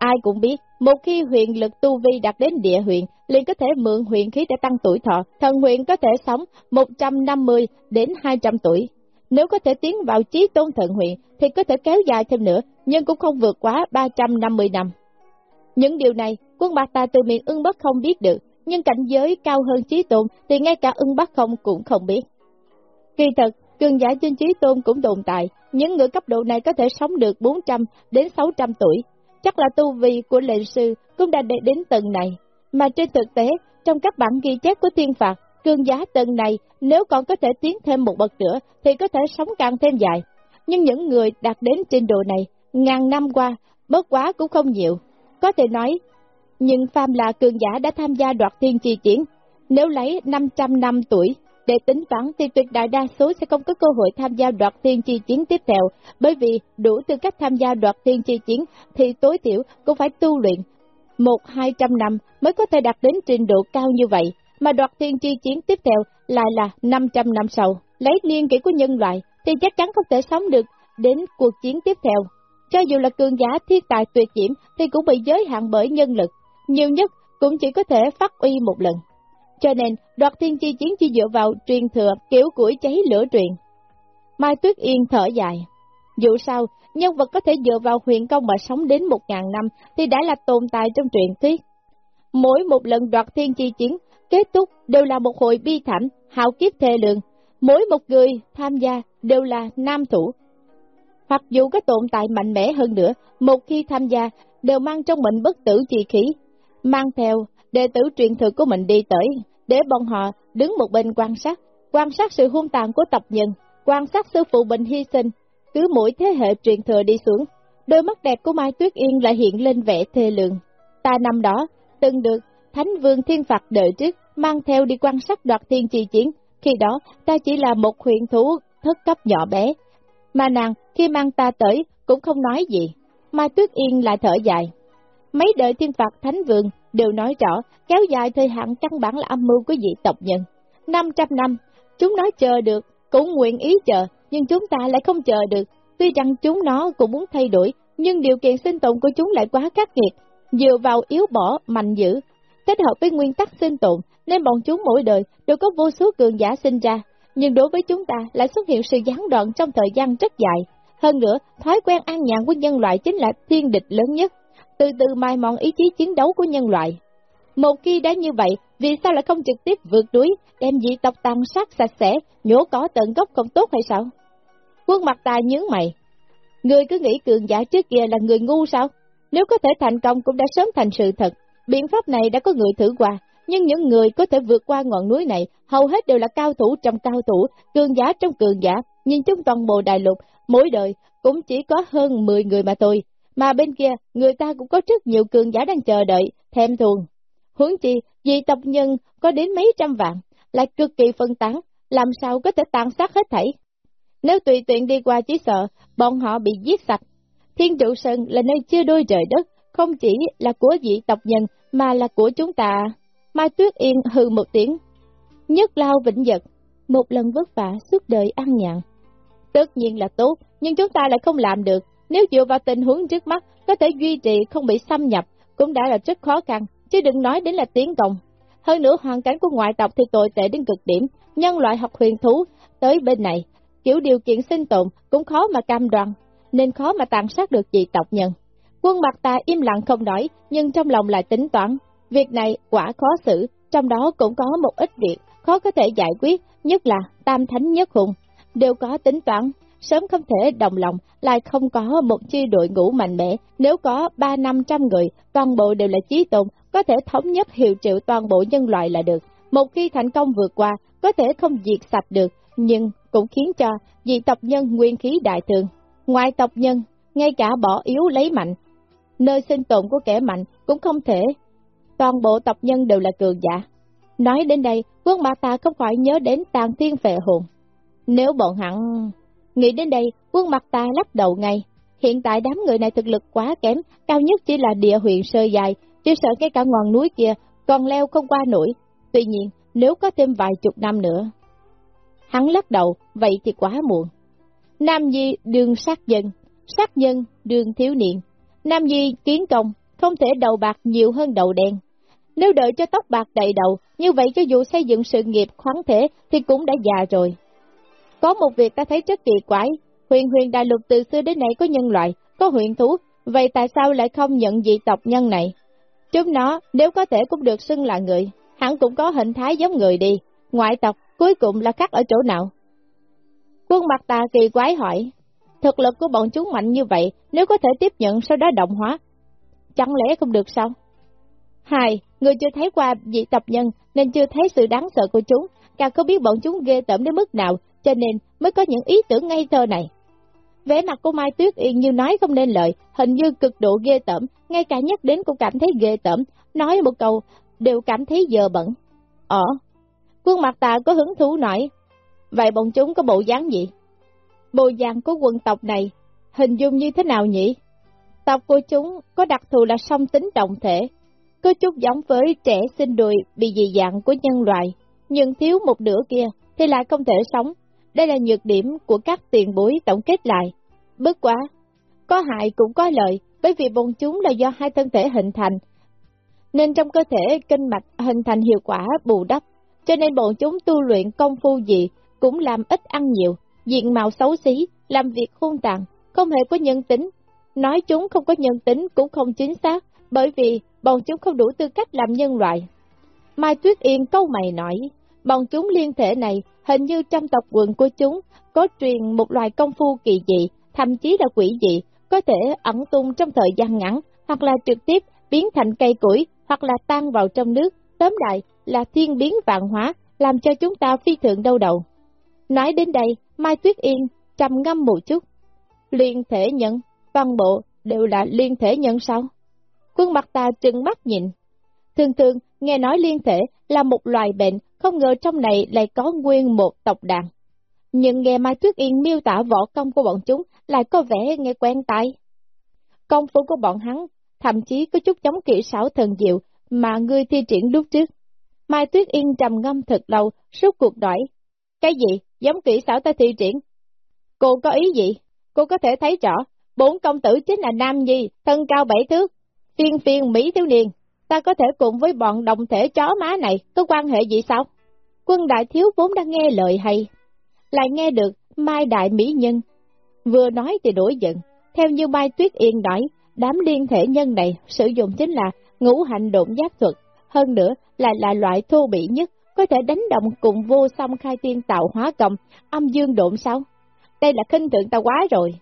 Ai cũng biết, một khi huyền lực tu vi đạt đến địa huyền, liền có thể mượn huyền khí để tăng tuổi thọ, thần huyền có thể sống 150 đến 200 tuổi. Nếu có thể tiến vào trí tôn thần huyền, thì có thể kéo dài thêm nữa, nhưng cũng không vượt quá 350 năm. Những điều này, quân bạc ta từ miệng ưng bất không biết được, nhưng cảnh giới cao hơn trí tôn thì ngay cả ưng bắc không cũng không biết. Kỳ thật, cường giả trên trí tôn cũng tồn tại, những người cấp độ này có thể sống được 400 đến 600 tuổi. Chắc là tu vi của lệnh sư cũng đã đến tầng này, mà trên thực tế, trong các bản ghi chép của thiên phạt, cương giá tầng này nếu còn có thể tiến thêm một bậc nữa thì có thể sống càng thêm dài. Nhưng những người đạt đến trình độ này, ngàn năm qua, bớt quá cũng không nhiều. Có thể nói, nhưng Phàm là cường giả đã tham gia đoạt thiên chi chiến. Nếu lấy 500 năm tuổi để tính toán thì tuyệt đại đa số sẽ không có cơ hội tham gia đoạt thiên chi chiến tiếp theo, bởi vì đủ tư cách tham gia đoạt thiên chi chiến thì tối thiểu cũng phải tu luyện một hai trăm năm mới có thể đạt đến trình độ cao như vậy, mà đoạt thiên chi chiến tiếp theo lại là 500 năm sau. Lấy niên kỷ của nhân loại thì chắc chắn không thể sống được đến cuộc chiến tiếp theo. Cho dù là cường giả thiên tài tuyệt diễm thì cũng bị giới hạn bởi nhân lực, nhiều nhất cũng chỉ có thể phát uy một lần. Cho nên, đoạt thiên chi chiến chỉ dựa vào truyền thừa kiểu củi cháy lửa truyền. Mai Tuyết Yên thở dài. Dù sao, nhân vật có thể dựa vào huyền công mà sống đến một ngàn năm thì đã là tồn tại trong truyền thuyết. Mỗi một lần đoạt thiên chi chiến, kết thúc đều là một hồi bi thảm, hào kiếp thê lượng. Mỗi một người tham gia đều là nam thủ. Hoặc dù có tồn tại mạnh mẽ hơn nữa, một khi tham gia đều mang trong mình bất tử chi khí, mang theo đệ tử truyền thừa của mình đi tới, để bọn họ đứng một bên quan sát, quan sát sự hung tàn của tộc nhân, quan sát sư phụ bệnh hy sinh, cứ mỗi thế hệ truyền thừa đi xuống, đôi mắt đẹp của Mai Tuyết Yên lại hiện lên vẻ thê lương. Ta năm đó, từng được Thánh Vương Thiên Phật đợi trước, mang theo đi quan sát đoạt thiên trì chiến, khi đó ta chỉ là một huyền thú thất cấp nhỏ bé, mà nàng khi mang ta tới cũng không nói gì, Mai Tuyết Yên lại thở dài. Mấy đời thiên phạt thánh vương đều nói rõ, kéo dài thời hạn căn bản là âm mưu của dị tộc nhân. 500 năm, chúng nói chờ được, cũng nguyện ý chờ, nhưng chúng ta lại không chờ được. Tuy rằng chúng nó cũng muốn thay đổi, nhưng điều kiện sinh tồn của chúng lại quá khắc nghiệt, dựa vào yếu bỏ, mạnh dữ. Kết hợp với nguyên tắc sinh tồn, nên bọn chúng mỗi đời đều có vô số cường giả sinh ra, nhưng đối với chúng ta lại xuất hiện sự gián đoạn trong thời gian rất dài. Hơn nữa, thói quen an nhàn của nhân loại chính là thiên địch lớn nhất từ từ mai mòn ý chí chiến đấu của nhân loại. Một khi đã như vậy, vì sao lại không trực tiếp vượt đuối, đem dị tộc tàn sát sạch sẽ, nhổ cỏ tận gốc không tốt hay sao? Quân mặt ta nhướng mày. Người cứ nghĩ cường giả trước kia là người ngu sao? Nếu có thể thành công cũng đã sớm thành sự thật. Biện pháp này đã có người thử qua, nhưng những người có thể vượt qua ngọn núi này hầu hết đều là cao thủ trong cao thủ, cường giả trong cường giả. Nhìn chung toàn bộ đại lục, mỗi đời cũng chỉ có hơn 10 người mà thôi, mà bên kia, người ta cũng có rất nhiều cường giả đang chờ đợi, thèm thuồng. Huống chi, vì tộc nhân có đến mấy trăm vạn, lại cực kỳ phân tán, làm sao có thể tàn sát hết thảy. Nếu tùy tiện đi qua chỉ sợ, bọn họ bị giết sạch. Thiên trụ sơn là nơi chưa đôi trời đất, không chỉ là của dị tộc nhân, mà là của chúng ta. Mai Tuyết Yên hừ một tiếng. Nhất lao vĩnh giật, một lần vất vả suốt đời ăn nhàn. Tất nhiên là tốt, nhưng chúng ta lại không làm được, nếu dựa vào tình huống trước mắt, có thể duy trì không bị xâm nhập, cũng đã là rất khó khăn, chứ đừng nói đến là tiến công. Hơn nữa hoàn cảnh của ngoại tộc thì tồi tệ đến cực điểm, nhân loại học huyền thú tới bên này, kiểu điều kiện sinh tồn cũng khó mà cam đoan, nên khó mà tàn sát được dị tộc nhân. Quân mặt ta im lặng không nói, nhưng trong lòng lại tính toán. Việc này quả khó xử, trong đó cũng có một ít việc khó có thể giải quyết, nhất là tam thánh nhất hùng, đều có tính toán, sớm không thể đồng lòng, lại không có một chi đội ngũ mạnh mẽ, nếu có ba năm trăm người, toàn bộ đều là trí tôn, có thể thống nhất hiệu triệu toàn bộ nhân loại là được. Một khi thành công vượt qua, có thể không diệt sạch được, nhưng cũng khiến cho dị tộc nhân nguyên khí đại thường. Ngoài tộc nhân, ngay cả bỏ yếu lấy mạnh, nơi sinh tồn của kẻ mạnh cũng không thể. Toàn bộ tộc nhân đều là cường giả. Nói đến đây, quân bà ta không khỏi nhớ đến tàn thiên phệ hồn. Nếu bọn hắn... Nghĩ đến đây, quân mặt ta lắc đầu ngay. Hiện tại đám người này thực lực quá kém, cao nhất chỉ là địa huyện sơ dài, chỉ sợ cái cả ngọn núi kia còn leo không qua nổi. Tuy nhiên, nếu có thêm vài chục năm nữa... Hắn lắc đầu, vậy thì quá muộn. Nam Di đường sát dân, sát nhân đường thiếu niên. Nam Di kiến công, không thể đầu bạc nhiều hơn đầu đen. Nếu đợi cho tóc bạc đầy đầu, như vậy cho dù xây dựng sự nghiệp khoáng thể thì cũng đã già rồi. Có một việc ta thấy rất kỳ quái, huyền huyền đại lục từ xưa đến nay có nhân loại, có huyền thú, vậy tại sao lại không nhận dị tộc nhân này? Chúng nó, nếu có thể cũng được xưng là người, hẳn cũng có hình thái giống người đi, ngoại tộc cuối cùng là khác ở chỗ nào? Quân mặt ta kỳ quái hỏi, thực lực của bọn chúng mạnh như vậy, nếu có thể tiếp nhận sau đó động hóa, chẳng lẽ không được sao? Hai, người chưa thấy qua dị tộc nhân nên chưa thấy sự đáng sợ của chúng, càng không biết bọn chúng ghê tởm đến mức nào, cho nên mới có những ý tưởng ngây thơ này. Vẻ mặt của Mai Tuyết Yên như nói không nên lời, hình như cực độ ghê tởm, ngay cả nhắc đến cũng cảm thấy ghê tởm, nói một câu đều cảm thấy dơ bẩn. Ờ, quân mặt ta có hứng thú nói, vậy bọn chúng có bộ dáng gì? Bộ dáng của quân tộc này, hình dung như thế nào nhỉ? Tộc của chúng có đặc thù là song tính trọng thể, có chút giống với trẻ sinh đùi bị dị dạng của nhân loại, nhưng thiếu một nửa kia thì lại không thể sống. Đây là nhược điểm của các tiền bối tổng kết lại. Bất quá, có hại cũng có lợi, bởi vì bọn chúng là do hai thân thể hình thành, nên trong cơ thể kinh mạch hình thành hiệu quả bù đắp, cho nên bọn chúng tu luyện công phu gì cũng làm ít ăn nhiều, diện mạo xấu xí, làm việc hung tàn, không hề có nhân tính. Nói chúng không có nhân tính cũng không chính xác, bởi vì bọn chúng không đủ tư cách làm nhân loại. Mai Tuyết Yên câu mày nói, bọn chúng liên thể này hình như trong tộc quần của chúng có truyền một loài công phu kỳ dị, thậm chí là quỷ dị, có thể ẩn tung trong thời gian ngắn, hoặc là trực tiếp biến thành cây củi, hoặc là tan vào trong nước, tóm đại là thiên biến vạn hóa, làm cho chúng ta phi thượng đâu đầu. Nói đến đây, Mai Tuyết Yên trầm ngâm một chút. Liên thể nhận, văn bộ đều là liên thể nhận sao? Quân mặt ta trừng mắt nhìn. Thường thường, nghe nói liên thể là một loài bệnh, không ngờ trong này lại có nguyên một tộc đàn. Nhưng nghe Mai Tuyết Yên miêu tả võ công của bọn chúng lại có vẻ nghe quen tai. Công phu của bọn hắn thậm chí có chút giống kỹ xảo thần diệu mà ngươi thi triển lúc trước. Mai Tuyết Yên trầm ngâm thật lâu, suốt cuộc đổi. Cái gì? Giống kỹ xảo ta thi triển? Cô có ý gì? Cô có thể thấy rõ, bốn công tử chính là Nam Nhi, thân cao bảy thước, phiên phiên Mỹ thiếu niên. Ta có thể cùng với bọn đồng thể chó má này có quan hệ gì sao? Quân đại thiếu vốn đang nghe lời hay, lại nghe được Mai đại mỹ nhân. Vừa nói thì đổi giận, theo như Mai Tuyết Yên nói, đám liên thể nhân này sử dụng chính là ngũ hành độn giác thuật, hơn nữa là là loại thô bị nhất, có thể đánh động cùng vô song khai tiên tạo hóa công, âm dương độn sao? Đây là khinh thượng ta quá rồi.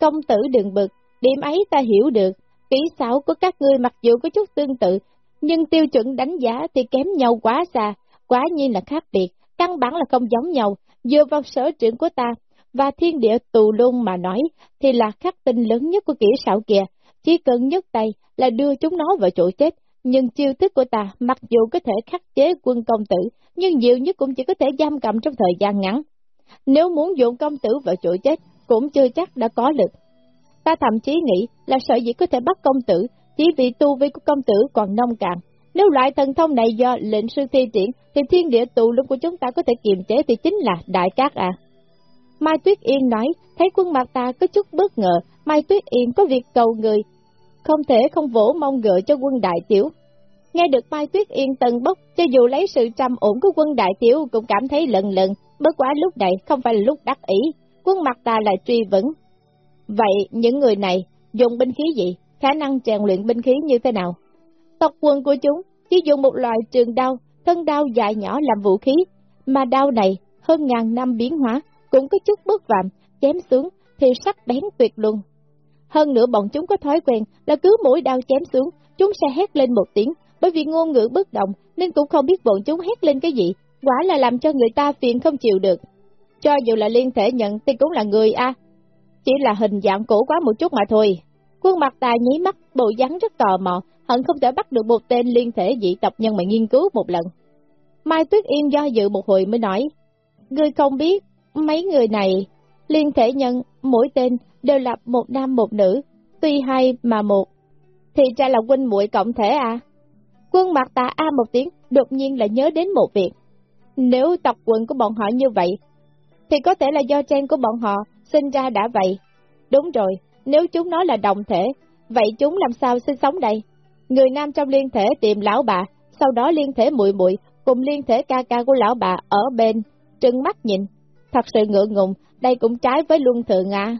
Công tử đừng bực, điểm ấy ta hiểu được, kỹ xảo của các ngươi mặc dù có chút tương tự, nhưng tiêu chuẩn đánh giá thì kém nhau quá xa, quá nhiên là khác biệt, căn bản là không giống nhau, dựa vào sở trường của ta, và thiên địa tù luôn mà nói, thì là khắc tinh lớn nhất của kỹ xảo kia, chỉ cần nhấc tay là đưa chúng nó vào chỗ chết, nhưng chiêu thức của ta mặc dù có thể khắc chế quân công tử, nhưng nhiều nhất cũng chỉ có thể giam cầm trong thời gian ngắn. Nếu muốn dụng công tử vào chỗ chết, cũng chưa chắc đã có lực. Ta thậm chí nghĩ là sợ dĩ có thể bắt công tử, chỉ vì tu vi của công tử còn nông cạn. Nếu loại thần thông này do lệnh sư thi triển, thì thiên địa tù lung của chúng ta có thể kiềm chế thì chính là đại cát à. Mai Tuyết Yên nói, thấy quân mặt ta có chút bất ngờ, Mai Tuyết Yên có việc cầu người, không thể không vỗ mong gợi cho quân đại tiểu. Nghe được Mai Tuyết Yên tần bốc, cho dù lấy sự trầm ổn của quân đại tiểu cũng cảm thấy lận lận, bất quá lúc này không phải là lúc đắc ý, quân mặt ta lại truy vấn. Vậy những người này dùng binh khí gì, khả năng rèn luyện binh khí như thế nào? Tộc quân của chúng chỉ dùng một loại trường đao, thân đao dài nhỏ làm vũ khí, mà đao này hơn ngàn năm biến hóa, cũng có chút bất vạm, chém xuống thì sắc bén tuyệt luôn. Hơn nữa bọn chúng có thói quen là cứ mỗi đao chém xuống, chúng sẽ hét lên một tiếng, bởi vì ngôn ngữ bất động nên cũng không biết bọn chúng hét lên cái gì, quả là làm cho người ta phiền không chịu được. Cho dù là liên thể nhận thì cũng là người a chỉ là hình dạng cổ quá một chút mà thôi. Quân mặt ta nhí mắt, bộ dáng rất tò mò, hận không thể bắt được một tên liên thể dị tộc nhân mà nghiên cứu một lần. Mai Tuyết Yên do dự một hồi mới nói, Ngươi không biết, mấy người này, liên thể nhân, mỗi tên đều là một nam một nữ, tuy hai mà một, thì ra là huynh muội cộng thể à? Quân mặt ta a một tiếng, đột nhiên lại nhớ đến một việc. Nếu tộc quần của bọn họ như vậy, thì có thể là do trang của bọn họ sinh ra đã vậy. Đúng rồi, nếu chúng nó là đồng thể, vậy chúng làm sao sinh sống đây? Người nam trong liên thể tìm lão bà, sau đó liên thể muội muội cùng liên thể ca ca của lão bà ở bên, trừng mắt nhìn. Thật sự ngượng ngùng, đây cũng trái với luân thường à.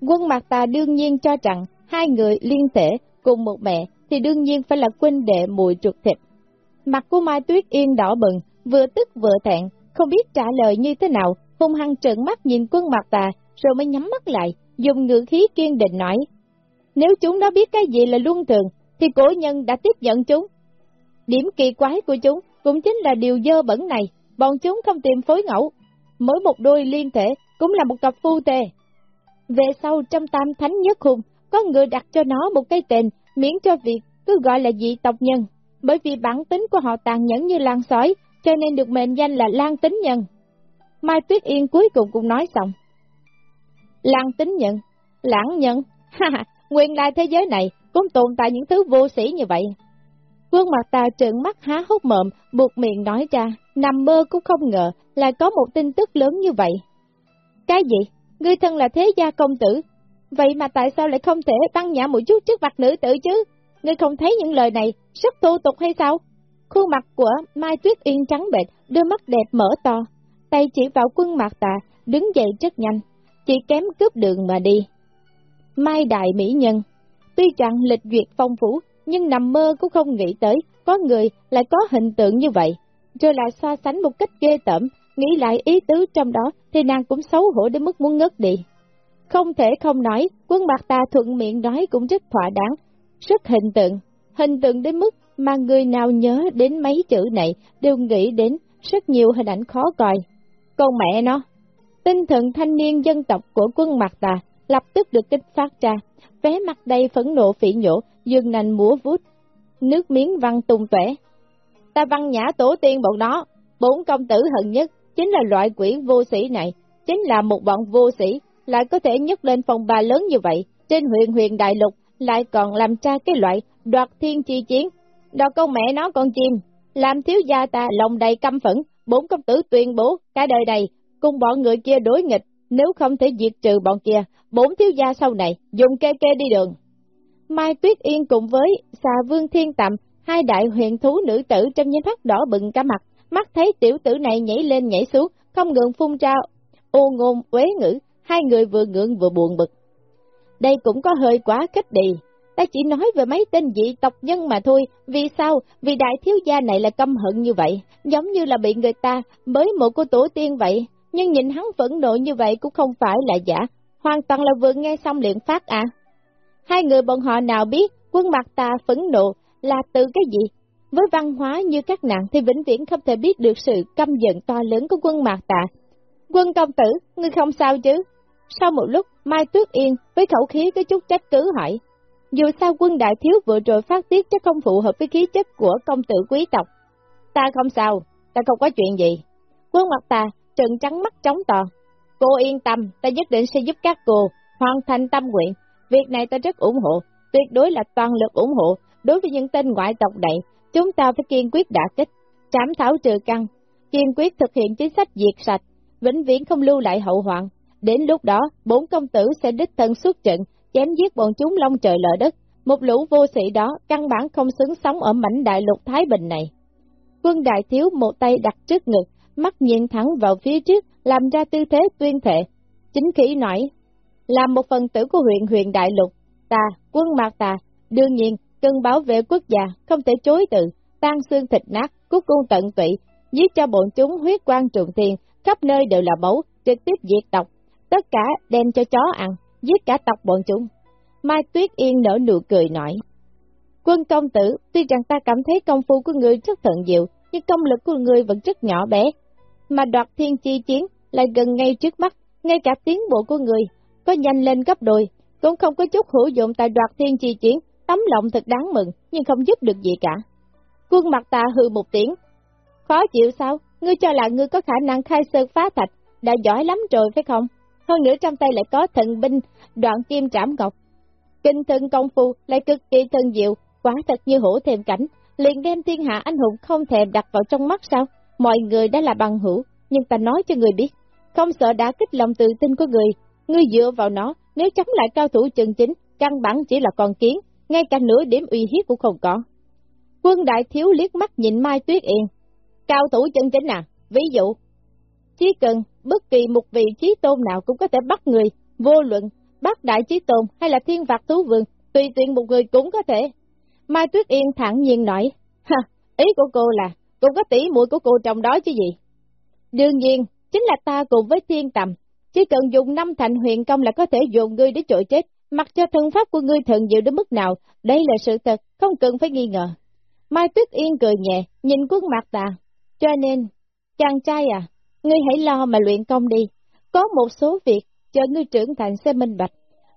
Quân mặt ta đương nhiên cho rằng hai người liên thể cùng một mẹ thì đương nhiên phải là quân đệ mùi trục thịt. Mặt của Mai Tuyết Yên đỏ bừng, vừa tức vừa thẹn, không biết trả lời như thế nào, hung hăng trợn mắt nhìn quân mặt tà, rồi mới nhắm mắt lại, dùng ngữ khí kiên định nói. Nếu chúng đã biết cái gì là luân thường, thì cổ nhân đã tiếp nhận chúng. Điểm kỳ quái của chúng cũng chính là điều dơ bẩn này, bọn chúng không tìm phối ngẫu. Mỗi một đôi liên thể cũng là một cặp phu tề. Về sau trong tam thánh nhất hùng, có người đặt cho nó một cái tên, miễn cho việc cứ gọi là dị tộc nhân, bởi vì bản tính của họ tàn nhẫn như lan sói, cho nên được mệnh danh là lan tính nhân. Mai Tuyết Yên cuối cùng cũng nói xong. Lăng tính nhận lãng nhận ha ha, nguyên lai thế giới này cũng tồn tại những thứ vô sĩ như vậy. Quân mặt ta trợn mắt há hốc mộm, buộc miệng nói ra, nằm mơ cũng không ngờ là có một tin tức lớn như vậy. Cái gì? Ngươi thân là thế gia công tử, vậy mà tại sao lại không thể tăng nhã một chút trước mặt nữ tử chứ? Ngươi không thấy những lời này rất thô tục hay sao? Khuôn mặt của Mai Tuyết Yên trắng bệch, đôi mắt đẹp mở to, tay chỉ vào quân mặt tà, đứng dậy rất nhanh, chỉ kém cướp đường mà đi. Mai Đại Mỹ Nhân Tuy rằng lịch duyệt phong phú, nhưng nằm mơ cũng không nghĩ tới, có người lại có hình tượng như vậy, rồi lại so sánh một cách ghê tởm, nghĩ lại ý tứ trong đó thì nàng cũng xấu hổ đến mức muốn ngất đi. Không thể không nói, quân bạc ta thuận miệng nói cũng rất thỏa đáng, rất hình tượng, hình tượng đến mức mà người nào nhớ đến mấy chữ này đều nghĩ đến rất nhiều hình ảnh khó coi. Con mẹ nó, tinh thần thanh niên dân tộc của quân mặt tà lập tức được kích phát ra, vé mặt đầy phẫn nộ phỉ nhổ, dương nành múa vút, nước miếng văng tung tóe. Ta văn nhã tổ tiên bọn đó, bốn công tử hận nhất, chính là loại quỷ vô sĩ này, chính là một bọn vô sĩ, lại có thể nhấc lên phòng ba lớn như vậy, trên huyện huyền đại lục, lại còn làm ra cái loại đoạt thiên chi chiến, đoạt con mẹ nó con chim, làm thiếu gia ta lòng đầy căm phẫn, bốn công tử tuyên bố cả đời này, cùng bọn người kia đối nghịch, nếu không thể diệt trừ bọn kia, bốn thiếu gia sau này, dùng kê kê đi đường. Mai Tuyết Yên cùng với xà vương thiên tạm, hai đại huyền thú nữ tử trong nháy mắt đỏ bừng cả mặt, mắt thấy tiểu tử này nhảy lên nhảy xuống, không ngừng phun ra ô ngôn, uế ngữ, hai người vừa ngượng vừa buồn bực. Đây cũng có hơi quá khích đi, ta chỉ nói về mấy tên dị tộc nhân mà thôi, vì sao? Vì đại thiếu gia này là căm hận như vậy, giống như là bị người ta mới một cô tổ tiên vậy, nhưng nhìn hắn phẫn nộ như vậy cũng không phải là giả, hoàn toàn là vừa nghe xong liền phát à. Hai người bọn họ nào biết quân mặt ta phẫn nộ là từ cái gì? Với văn hóa như các nạn thì vĩnh viễn không thể biết được sự căm giận to lớn của quân mạc tạ. Quân công tử, ngươi không sao chứ? Sau một lúc, Mai Tuyết Yên với khẩu khí có chút trách cứ hỏi. Dù sao quân đại thiếu vừa rồi phát tiết chắc không phù hợp với khí chất của công tử quý tộc. Ta không sao, ta không có chuyện gì. Quân mặt ta, trừng trắng mắt trống to. Cô yên tâm, ta nhất định sẽ giúp các cô hoàn thành tâm nguyện. Việc này ta rất ủng hộ, tuyệt đối là toàn lực ủng hộ. Đối với những tên ngoại tộc này, chúng ta phải kiên quyết đả kích, trảm thảo trừ căn, kiên quyết thực hiện chính sách diệt sạch, vĩnh viễn không lưu lại hậu hoạn. Đến lúc đó, bốn công tử sẽ đích thân xuất trận, chém giết bọn chúng long trời lở đất. Một lũ vô sĩ đó căn bản không xứng sống ở mảnh đại lục Thái Bình này. Quân đại thiếu một tay đặt trước ngực, mắt nhìn thẳng vào phía trước, làm ra tư thế tuyên thệ. Chính khí nói, là một phần tử của huyện huyện đại lục, ta, quân mạc ta, đương nhiên, cần bảo vệ quốc gia, không thể chối từ, tan xương thịt nát, cút cung tận tụy, giết cho bọn chúng huyết quan trùng thiên, khắp nơi đều là máu, trực tiếp diệt tộc, tất cả đem cho chó ăn, giết cả tộc bọn chúng. Mai Tuyết Yên nở nụ cười nói, Quân công tử, tuy rằng ta cảm thấy công phu của người rất thận diệu, nhưng công lực của người vẫn rất nhỏ bé, mà đoạt thiên chi chiến lại gần ngay trước mắt, ngay cả tiến bộ của người, có nhanh lên gấp đôi, cũng không có chút hữu dụng tại đoạt thiên chi chiến, tấm lòng thật đáng mừng, nhưng không giúp được gì cả. Quân mặt ta hư một tiếng, Khó chịu sao? Ngươi cho là ngươi có khả năng khai sơn phá thạch, đã giỏi lắm rồi phải không? Hơn nữa trong tay lại có thần binh, đoạn kim trảm ngọc. Kinh thân công phu lại cực kỳ thân diệu, quá thật như hổ thêm cảnh, liền đem thiên hạ anh hùng không thèm đặt vào trong mắt sao? Mọi người đã là bằng hữu, nhưng ta nói cho người biết, không sợ đã kích lòng tự tin của người, ngươi dựa vào nó, nếu chống lại cao thủ chân chính, căn bản chỉ là con kiến, ngay cả nửa điểm uy hiếp cũng không có. Quân đại thiếu liếc mắt nhìn Mai Tuyết Yên. Cao thủ chân chính à? Ví dụ, chỉ cần bất kỳ một vị trí tôn nào cũng có thể bắt người, vô luận, bắt đại trí tôn hay là thiên phạt thú vườn, tùy tiện một người cũng có thể. Mai Tuyết Yên thẳng nhiên nói, ha, ý của cô là, cũng có tỷ muội của cô trong đó chứ gì. Đương nhiên, chính là ta cùng với thiên tầm, chỉ cần dùng năm thành huyền công là có thể dùng ngươi để trội chết, mặc cho thân pháp của ngươi thần diệu đến mức nào, đây là sự thật, không cần phải nghi ngờ. Mai Tuyết Yên cười nhẹ, nhìn quân mặt ta, cho nên, chàng trai à, ngươi hãy lo mà luyện công đi, có một số việc, chờ ngươi trưởng thành sẽ minh bạch.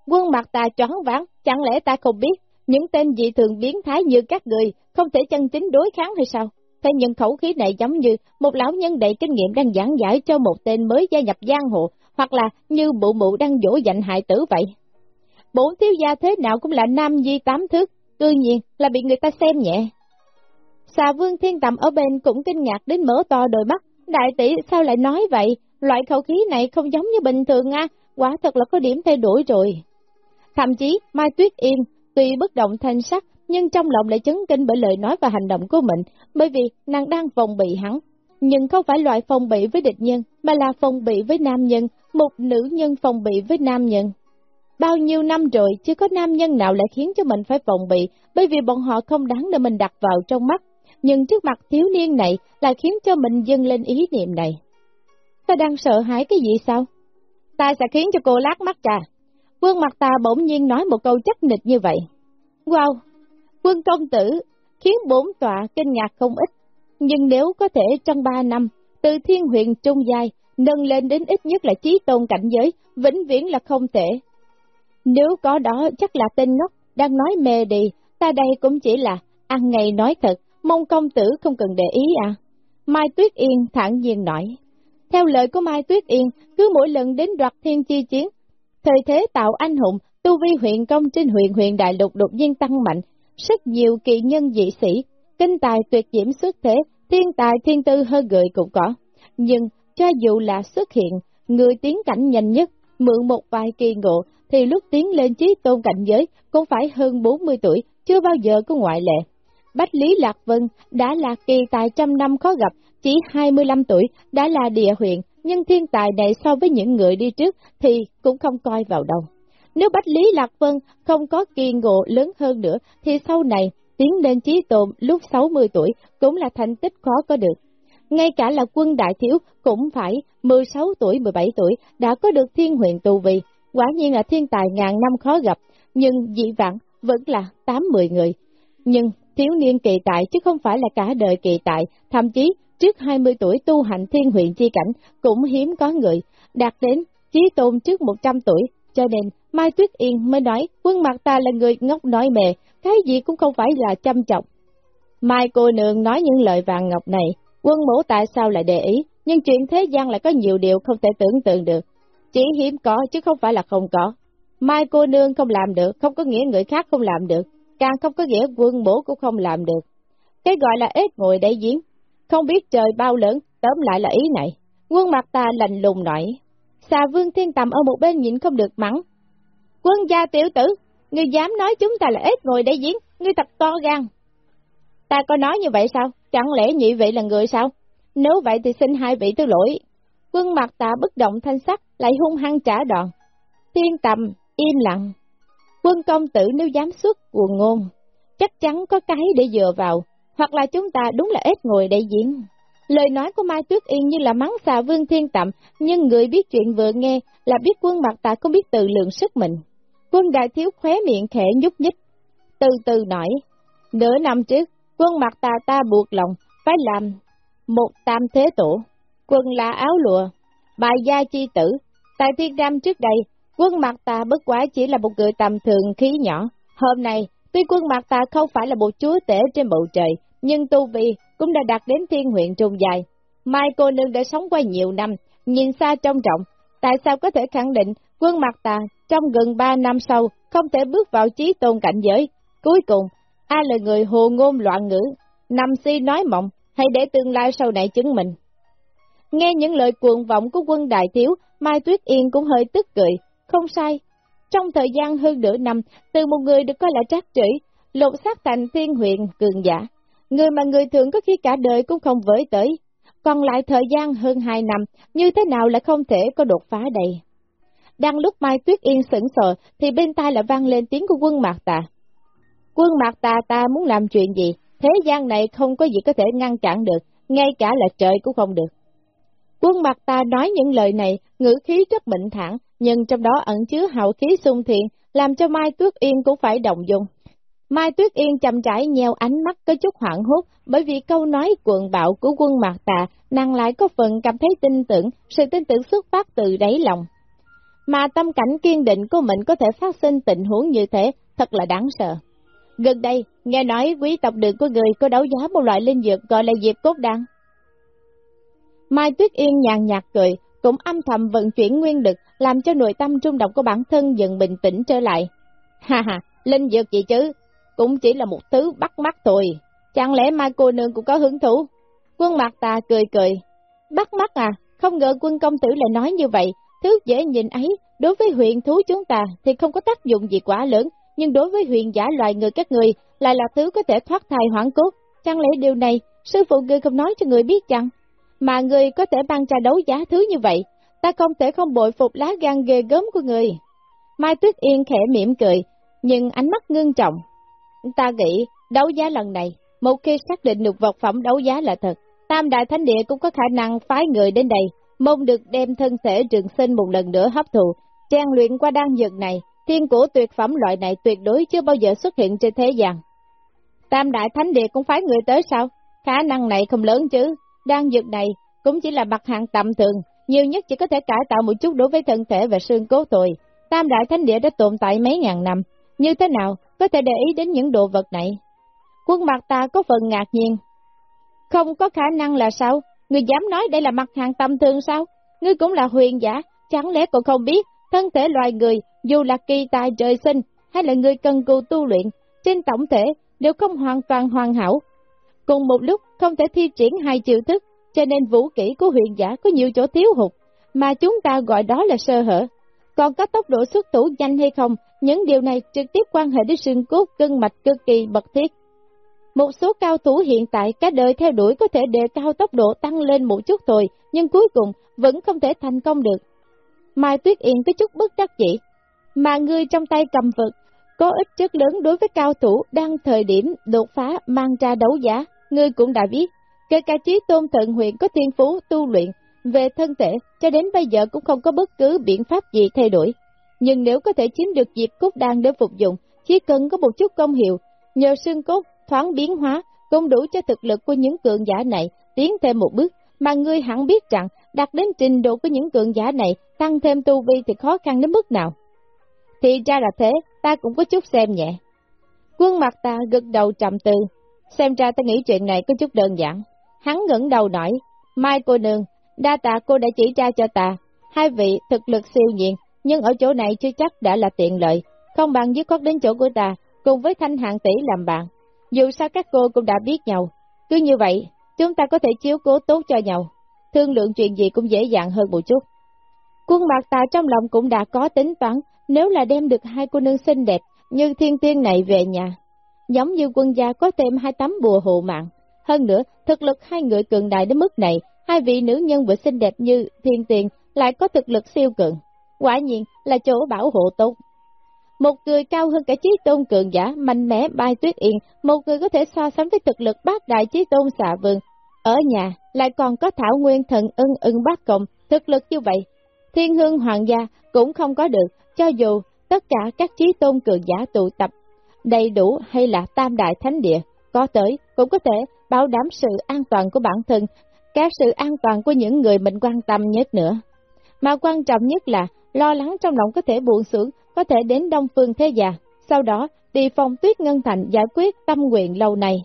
Quân mặt ta choáng váng, chẳng lẽ ta không biết, những tên dị thường biến thái như các người, không thể chân chính đối kháng hay sao? Thế nhưng khẩu khí này giống như một lão nhân đầy kinh nghiệm đang giảng giải cho một tên mới gia nhập giang hồ, hoặc là như bụ mụ đang dỗ dành hại tử vậy. Bốn thiếu gia thế nào cũng là nam di tám thước, tự nhiên là bị người ta xem nhẹ. Xà vương thiên tầm ở bên cũng kinh ngạc đến mở to đôi mắt, đại tỷ sao lại nói vậy, loại khẩu khí này không giống như bình thường à, quả thật là có điểm thay đổi rồi. Thậm chí Mai Tuyết Yên, tuy bất động thanh sắc, nhưng trong lòng lại chấn kinh bởi lời nói và hành động của mình, bởi vì nàng đang phòng bị hắn. Nhưng không phải loại phòng bị với địch nhân, mà là phòng bị với nam nhân, một nữ nhân phòng bị với nam nhân. Bao nhiêu năm rồi, chưa có nam nhân nào lại khiến cho mình phải phòng bị, bởi vì bọn họ không đáng để mình đặt vào trong mắt. Nhưng trước mặt thiếu niên này lại khiến cho mình dâng lên ý niệm này. Ta đang sợ hãi cái gì sao? Ta sẽ khiến cho cô lát mắt trà. Quân mặt ta bỗng nhiên nói một câu chắc nịch như vậy. Wow, quân công tử, khiến bốn tọa kinh ngạc không ít. Nhưng nếu có thể trong ba năm, từ thiên huyện trung giai, nâng lên đến ít nhất là trí tôn cảnh giới, vĩnh viễn là không thể. Nếu có đó chắc là tên ngốc, đang nói mê đi, ta đây cũng chỉ là ăn ngày nói thật, mong công tử không cần để ý à. Mai Tuyết Yên thẳng nhiên nói. Theo lời của Mai Tuyết Yên, cứ mỗi lần đến đoạt thiên chi chiến, thời thế tạo anh hùng, tu vi huyện công trên huyện huyện đại lục đột nhiên tăng mạnh, rất nhiều kỳ nhân dị sĩ, kinh tài tuyệt diễm xuất thế, thiên tài thiên tư hơn người cũng có. Nhưng, cho dù là xuất hiện, người tiến cảnh nhanh nhất, mượn một vài kỳ ngộ, thì lúc tiến lên trí tôn cảnh giới cũng phải hơn 40 tuổi, chưa bao giờ có ngoại lệ. Bách Lý Lạc Vân đã là kỳ tài trăm năm khó gặp, chỉ 25 tuổi đã là địa huyện, nhưng thiên tài này so với những người đi trước thì cũng không coi vào đâu. Nếu Bách Lý Lạc Vân không có kỳ ngộ lớn hơn nữa, thì sau này tiến lên trí tồn lúc 60 tuổi cũng là thành tích khó có được. Ngay cả là quân đại thiếu cũng phải 16 tuổi, 17 tuổi đã có được thiên huyện tù vị, quả nhiên là thiên tài ngàn năm khó gặp, nhưng dị vãng vẫn là 8-10 người. Nhưng thiếu niên kỳ tại chứ không phải là cả đời kỳ tại, thậm chí trước 20 tuổi tu hành thiên huyện chi cảnh cũng hiếm có người, đạt đến trí tôn trước 100 tuổi, cho nên Mai Tuyết Yên mới nói quân mặt ta là người ngốc nói mề, cái gì cũng không phải là chăm trọng. Mai cô nương nói những lời vàng ngọc này, quân mẫu tại sao lại để ý, nhưng chuyện thế gian lại có nhiều điều không thể tưởng tượng được. Chỉ hiếm có chứ không phải là không có. Mai cô nương không làm được, không có nghĩa người khác không làm được, càng không có nghĩa quân mẫu cũng không làm được. Cái gọi là ếch ngồi để giếng, không biết trời bao lớn, tóm lại là ý này. Quân mặt ta lành lùng nổi. Xà vương thiên tầm ở một bên nhịn không được mắng, Quân gia tiểu tử, ngươi dám nói chúng ta là ít ngồi để diễn, ngươi thật to gan. Ta có nói như vậy sao? Chẳng lẽ nhị vị là người sao? Nếu vậy thì xin hai vị thứ lỗi. Quân mặt ta bất động thanh sắc, lại hung hăng trả đòn. Thiên tầm, im lặng. Quân công tử nếu dám xuất quần ngôn, chắc chắn có cái để dựa vào, hoặc là chúng ta đúng là ít ngồi để diễn. Lời nói của Mai Tuyết Yên như là mắng xà vương thiên tạm nhưng người biết chuyện vừa nghe là biết quân mặt ta không biết tự lượng sức mình. Quân đại thiếu khóe miệng khẽ nhúc nhích, từ từ nói, nửa năm trước, quân mặt ta ta buộc lòng, phải làm một tam thế tổ, quân là áo lụa, bài gia chi tử, tại thiên đam trước đây, quân mặt ta bất quá chỉ là một người tầm thường khí nhỏ, hôm nay, tuy quân mặt ta không phải là một chúa tể trên bầu trời, nhưng tu vi cũng đã đạt đến thiên huyện trùng dài. Mai cô nương đã sống qua nhiều năm, nhìn xa trông trọng, tại sao có thể khẳng định quân mặt tà trong gần ba năm sau không thể bước vào trí tôn cảnh giới. Cuối cùng, ai là người hồ ngôn loạn ngữ, nằm si nói mộng, hay để tương lai sau này chứng minh. Nghe những lời cuồng vọng của quân đại thiếu, Mai Tuyết Yên cũng hơi tức cười, không sai. Trong thời gian hơn nửa năm, từ một người được coi là trác trĩ, lột xác thành thiên huyện cường giả, người mà người thường có khi cả đời cũng không với tới. Còn lại thời gian hơn hai năm, như thế nào lại không thể có đột phá đây? Đang lúc Mai Tuyết Yên sững sờ, thì bên tai lại vang lên tiếng của quân Mạc Tà. Quân Mạc Tà ta muốn làm chuyện gì? Thế gian này không có gì có thể ngăn cản được, ngay cả là trời cũng không được. Quân mặt ta nói những lời này, ngữ khí rất bình thản, nhưng trong đó ẩn chứa hào khí sung thiện, làm cho Mai Tuyết Yên cũng phải động dung. Mai Tuyết Yên chậm rãi nheo ánh mắt có chút hoảng hốt, bởi vì câu nói cuồng bạo của quân mạc tà, nàng lại có phần cảm thấy tin tưởng, sự tin tưởng xuất phát từ đáy lòng. Mà tâm cảnh kiên định của mình có thể phát sinh tình huống như thế, thật là đáng sợ. Gần đây, nghe nói quý tộc đường của người có đấu giá một loại linh dược gọi là diệp cốt đan. Mai Tuyết Yên nhàn nhạt cười, cũng âm thầm vận chuyển nguyên lực, làm cho nội tâm trung động của bản thân dần bình tĩnh trở lại. Ha ha, linh dược gì chứ, cũng chỉ là một thứ bắt mắt thôi, chẳng lẽ mai cô nương cũng có hứng thú? Quân mặt ta cười cười, bắt mắt à, không ngờ quân công tử lại nói như vậy, thứ dễ nhìn ấy, đối với huyện thú chúng ta thì không có tác dụng gì quá lớn, nhưng đối với huyện giả loài người các người lại là thứ có thể thoát thai hoảng cốt. Chẳng lẽ điều này, sư phụ ngươi không nói cho người biết chăng? Mà người có thể mang ra đấu giá thứ như vậy, ta không thể không bội phục lá gan ghê gớm của người. Mai Tuyết Yên khẽ mỉm cười, nhưng ánh mắt ngưng trọng. Ta nghĩ, đấu giá lần này, một khi xác định được vật phẩm đấu giá là thật, Tam Đại Thánh Địa cũng có khả năng phái người đến đây, mong được đem thân thể trường sinh một lần nữa hấp thụ, trang luyện qua đan dược này, thiên cổ tuyệt phẩm loại này tuyệt đối chưa bao giờ xuất hiện trên thế gian. Tam Đại Thánh Địa cũng phái người tới sao? Khả năng này không lớn chứ, đan dược này cũng chỉ là mặt hạng tầm thường, nhiều nhất chỉ có thể cải tạo một chút đối với thân thể và xương cốt thôi. Tam Đại Thánh Địa đã tồn tại mấy ngàn năm, như thế nào có thể để ý đến những đồ vật này? Quân mặt ta có phần ngạc nhiên. Không có khả năng là sao? Người dám nói đây là mặt hàng tầm thường sao? Ngươi cũng là huyền giả, chẳng lẽ còn không biết thân thể loài người dù là kỳ tài trời sinh hay là người cần cù tu luyện, trên tổng thể đều không hoàn toàn hoàn hảo. Cùng một lúc không thể thi triển hai chiêu thức, cho nên vũ kỹ của huyền giả có nhiều chỗ thiếu hụt, mà chúng ta gọi đó là sơ hở. Còn có tốc độ xuất thủ nhanh hay không, những điều này trực tiếp quan hệ đến xương cốt cân mạch cực kỳ bậc thiết. Một số cao thủ hiện tại cả đời theo đuổi có thể đề cao tốc độ tăng lên một chút thôi, nhưng cuối cùng vẫn không thể thành công được. Mai Tuyết Yên có chút bất đắc dĩ, mà ngươi trong tay cầm vật, có ích chất lớn đối với cao thủ đang thời điểm đột phá mang ra đấu giá, ngươi cũng đã biết, kể cả trí tôn thận huyện có thiên phú tu luyện, về thân thể cho đến bây giờ cũng không có bất cứ biện pháp gì thay đổi. Nhưng nếu có thể chiếm được dịp cốt đan để phục dụng, chỉ cần có một chút công hiệu, nhờ xương cốt thoáng biến hóa, cũng đủ cho thực lực của những cường giả này tiến thêm một bước, mà ngươi hẳn biết rằng đạt đến trình độ của những cường giả này tăng thêm tu vi thì khó khăn đến mức nào. Thì ra là thế, ta cũng có chút xem nhẹ. Quân mặt ta gật đầu trầm tư, xem ra ta nghĩ chuyện này có chút đơn giản. Hắn ngẩng đầu nói, Mai cô nương, đa tạ cô đã chỉ ra cho ta, hai vị thực lực siêu nhiên, nhưng ở chỗ này chưa chắc đã là tiện lợi, không bằng dứt khoát đến chỗ của ta, cùng với thanh hạng tỷ làm bạn. Dù sao các cô cũng đã biết nhau, cứ như vậy, chúng ta có thể chiếu cố tốt cho nhau, thương lượng chuyện gì cũng dễ dàng hơn một chút. Quân mặt ta trong lòng cũng đã có tính toán, nếu là đem được hai cô nương xinh đẹp như thiên tiên này về nhà, giống như quân gia có thêm hai tấm bùa hộ mạng. Hơn nữa, thực lực hai người cường đại đến mức này, hai vị nữ nhân vừa xinh đẹp như thiên tiên lại có thực lực siêu cường. Quả nhiên là chỗ bảo hộ tốt. Một người cao hơn cả trí tôn cường giả, mạnh mẽ bay tuyết yên, một người có thể so sánh với thực lực bát đại trí tôn xạ vương. Ở nhà, lại còn có thảo nguyên thần ưng ưng bát cộng, thực lực như vậy, thiên hương hoàng gia cũng không có được, cho dù tất cả các trí tôn cường giả tụ tập đầy đủ hay là tam đại thánh địa, có tới cũng có thể bảo đảm sự an toàn của bản thân, cả sự an toàn của những người mình quan tâm nhất nữa. Mà quan trọng nhất là lo lắng trong lòng có thể buồn sưởng, có thể đến Đông Phương Thế Già, sau đó đi phòng tuyết ngân thành giải quyết tâm nguyện lâu này.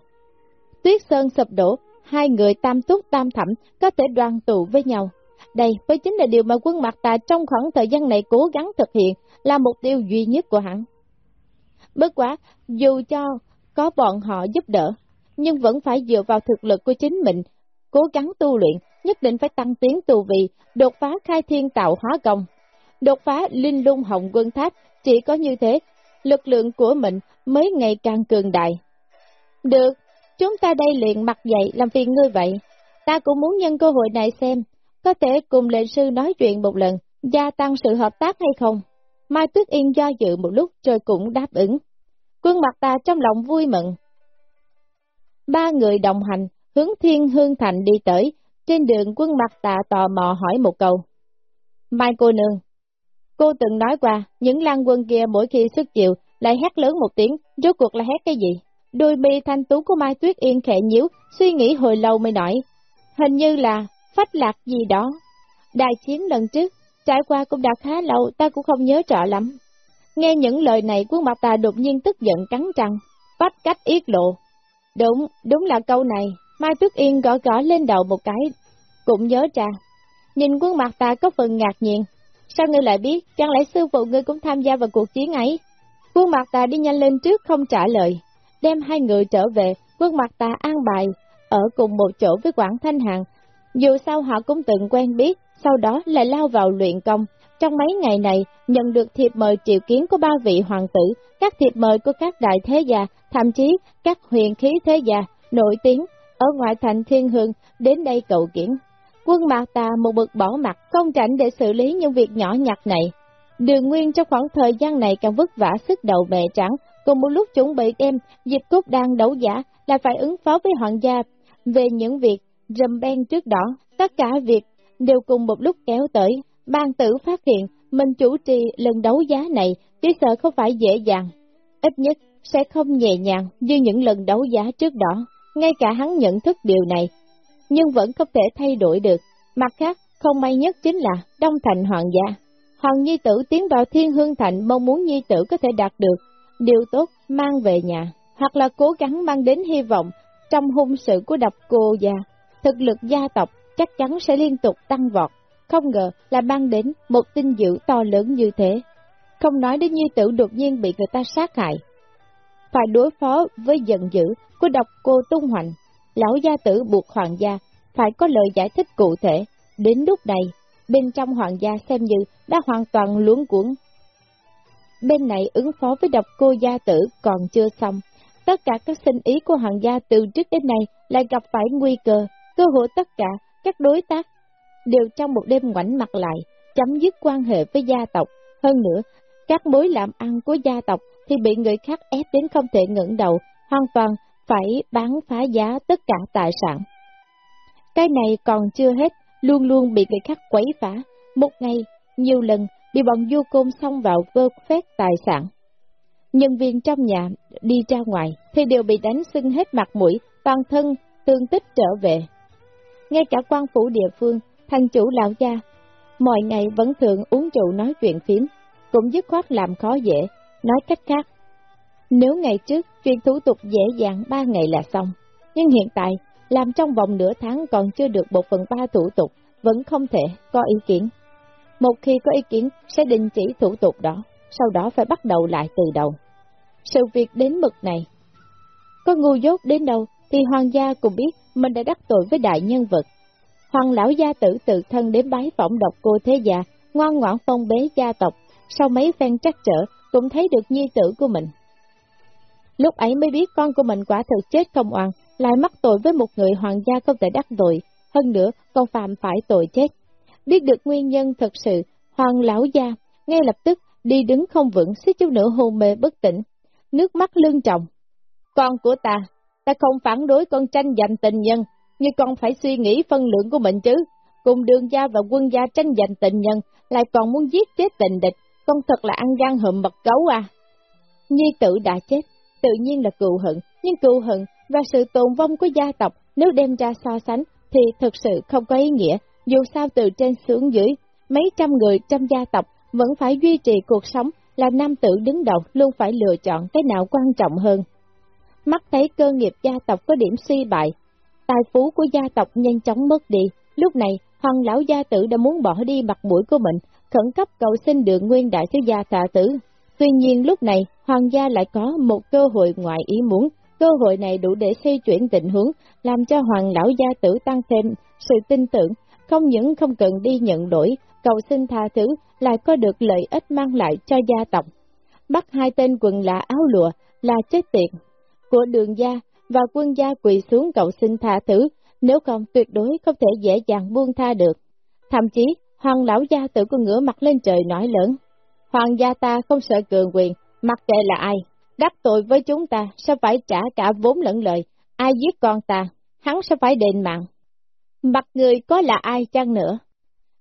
Tuyết Sơn sụp đổ, hai người tam túc tam thẩm có thể đoàn tụ với nhau. Đây mới chính là điều mà quân mặt tà trong khoảng thời gian này cố gắng thực hiện, là mục tiêu duy nhất của hắn. Bất quá, dù cho có bọn họ giúp đỡ, nhưng vẫn phải dựa vào thực lực của chính mình, cố gắng tu luyện, nhất định phải tăng tiến tu vị, đột phá khai thiên tạo hóa công. Đột phá linh lung hồng quân tháp, chỉ có như thế, lực lượng của mình mới ngày càng cường đại. Được, chúng ta đây liền mặt dậy làm phiền ngươi vậy. Ta cũng muốn nhân cơ hội này xem, có thể cùng lệnh sư nói chuyện một lần, gia tăng sự hợp tác hay không. Mai Tuyết Yên do dự một lúc rồi cũng đáp ứng. Quân mặt ta trong lòng vui mừng. Ba người đồng hành, hướng thiên hương thành đi tới, trên đường quân mặt tà tò mò hỏi một câu. Mai cô nương, cô từng nói qua, những lang quân kia mỗi khi xuất chịu, lại hét lớn một tiếng, rốt cuộc là hét cái gì? Đôi mi thanh tú của Mai Tuyết Yên khẽ nhíu, suy nghĩ hồi lâu mới nói. Hình như là phách lạc gì đó. Đại chiến lần trước, trải qua cũng đã khá lâu, ta cũng không nhớ rõ lắm. Nghe những lời này, quân mặt ta đột nhiên tức giận cắn răng, bắt cách yết lộ. Đúng, đúng là câu này, Mai Tuyết Yên gõ gõ lên đầu một cái, cũng nhớ ra. Nhìn quân mặt ta có phần ngạc nhiên, sao ngươi lại biết, chẳng lẽ sư phụ ngươi cũng tham gia vào cuộc chiến ấy? Quân mặt ta đi nhanh lên trước không trả lời, đem hai người trở về, quân mặt ta an bài, ở cùng một chỗ với Quảng Thanh Hằng. Dù sao họ cũng từng quen biết, sau đó lại lao vào luyện công. Trong mấy ngày này, nhận được thiệp mời triệu kiến của ba vị hoàng tử, các thiệp mời của các đại thế gia, thậm chí các huyền khí thế gia, nổi tiếng, ở ngoại thành thiên hương, đến đây cầu kiến. Quân Mạc ta một bực bỏ mặt, không rảnh để xử lý những việc nhỏ nhặt này. Đường Nguyên trong khoảng thời gian này càng vất vả sức đầu mẹ trắng, cùng một lúc chuẩn bị đem dịch cốt đang đấu giả là phải ứng phó với hoàng gia về những việc rầm ben trước đó, tất cả việc đều cùng một lúc kéo tới. Ban tử phát hiện mình chủ trì lần đấu giá này chỉ sợ không phải dễ dàng, ít nhất sẽ không nhẹ nhàng như những lần đấu giá trước đó. Ngay cả hắn nhận thức điều này, nhưng vẫn không thể thay đổi được. Mặt khác, không may nhất chính là Đông Thành Hoàng gia. Hoàng Nhi Tử tiến vào Thiên Hương Thành mong muốn Nhi Tử có thể đạt được điều tốt mang về nhà, hoặc là cố gắng mang đến hy vọng trong hung sự của độc cô gia. Thực lực gia tộc chắc chắn sẽ liên tục tăng vọt, không ngờ là mang đến một tin dữ to lớn như thế. Không nói đến Nhi Tử đột nhiên bị người ta sát hại. Phải đối phó với giận dữ của độc cô tung hoành, lão gia tử buộc hoàng gia phải có lời giải thích cụ thể. Đến lúc này, bên trong hoàng gia xem như đã hoàn toàn luống cuốn. Bên này ứng phó với độc cô gia tử còn chưa xong. Tất cả các sinh ý của hoàng gia từ trước đến nay lại gặp phải nguy cơ, cơ hội tất cả các đối tác đều trong một đêm ngoảnh mặt lại, chấm dứt quan hệ với gia tộc. Hơn nữa, các mối làm ăn của gia tộc thì bị người khác ép đến không thể ngẩng đầu, hoàn toàn phải bán phá giá tất cả tài sản. Cái này còn chưa hết, luôn luôn bị người khác quấy phá, một ngày, nhiều lần bị bọn du côn xông vào vơ phép tài sản. Nhân viên trong nhà đi ra ngoài thì đều bị đánh sưng hết mặt mũi, toàn thân, tương tích trở về. Ngay cả quan phủ địa phương, thành chủ lão gia, mọi ngày vẫn thường uống rượu nói chuyện phím, cũng dứt khoát làm khó dễ, nói cách khác. Nếu ngày trước chuyện thủ tục dễ dàng ba ngày là xong, nhưng hiện tại làm trong vòng nửa tháng còn chưa được một phần ba thủ tục, vẫn không thể có ý kiến. Một khi có ý kiến sẽ đình chỉ thủ tục đó, sau đó phải bắt đầu lại từ đầu. Sự việc đến mực này, có ngu dốt đến đâu thì hoàng gia cũng biết mình đã đắc tội với đại nhân vật. Hoàng lão gia tử tự thân đến bái phỏng độc cô thế già, ngoan ngoãn phong bế gia tộc, sau mấy phen trắc trở cũng thấy được nhi tử của mình. Lúc ấy mới biết con của mình quả thực chết không oan, lại mắc tội với một người hoàng gia không thể đắc tội, hơn nữa còn phạm phải tội chết. Biết được nguyên nhân thật sự, hoàng lão gia ngay lập tức đi đứng không vững, suýt chút nữa hôn mê bất tỉnh, nước mắt lưng trọng. Con của ta, ta không phản đối con tranh giành tình nhân, nhưng con phải suy nghĩ phân lượng của mình chứ. Cùng đường gia và quân gia tranh giành tình nhân, lại còn muốn giết chết tình địch, con thật là ăn gan hụm mật gấu à. Nhi tử đã chết, tự nhiên là cựu hận, nhưng cựu hận và sự tồn vong của gia tộc nếu đem ra so sánh thì thực sự không có ý nghĩa, dù sao từ trên xuống dưới, mấy trăm người trong gia tộc vẫn phải duy trì cuộc sống là nam tử đứng đầu luôn phải lựa chọn cái nào quan trọng hơn. Mắt thấy cơ nghiệp gia tộc có điểm suy bại, tài phú của gia tộc nhanh chóng mất đi. Lúc này, hoàng lão gia tử đã muốn bỏ đi mặt mũi của mình, khẩn cấp cầu xin đường nguyên đại thiếu gia tạ tử. Tuy nhiên lúc này, hoàng gia lại có một cơ hội ngoại ý muốn, cơ hội này đủ để xoay chuyển tình huống, làm cho hoàng lão gia tử tăng thêm sự tin tưởng, không những không cần đi nhận đổi, cầu xin tha thứ, lại có được lợi ích mang lại cho gia tộc. Bắt hai tên quần là áo lụa, là chết tiệt, của đường gia, và quân gia quỳ xuống cầu xin tha thứ, nếu không tuyệt đối không thể dễ dàng buông tha được. Thậm chí, hoàng lão gia tử còn ngửa mặt lên trời nói lớn. Hoàng gia ta không sợ cường quyền, mặc kệ là ai, đắc tội với chúng ta sẽ phải trả cả vốn lẫn lời, ai giết con ta, hắn sẽ phải đền mạng. Mặt người có là ai chăng nữa?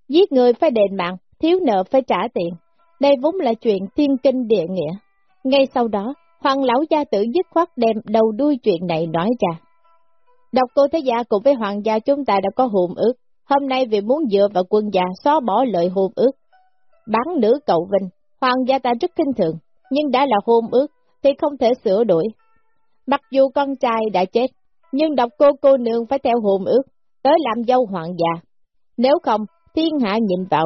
Giết người phải đền mạng, thiếu nợ phải trả tiền. Đây vốn là chuyện thiên kinh địa nghĩa. Ngay sau đó, hoàng lão gia tử dứt khoát đem đầu đuôi chuyện này nói ra. Độc cô thế gia cùng với hoàng gia chúng ta đã có hồn ước, hôm nay vì muốn dựa vào quân gia xóa bỏ lợi hồn ước. Bán nữ cậu Vinh, hoàng gia ta rất kinh thường, nhưng đã là hôn ước thì không thể sửa đổi. Mặc dù con trai đã chết, nhưng độc cô cô nương phải theo hồn ước, tới làm dâu hoàng gia. Nếu không, thiên hạ nhìn vào,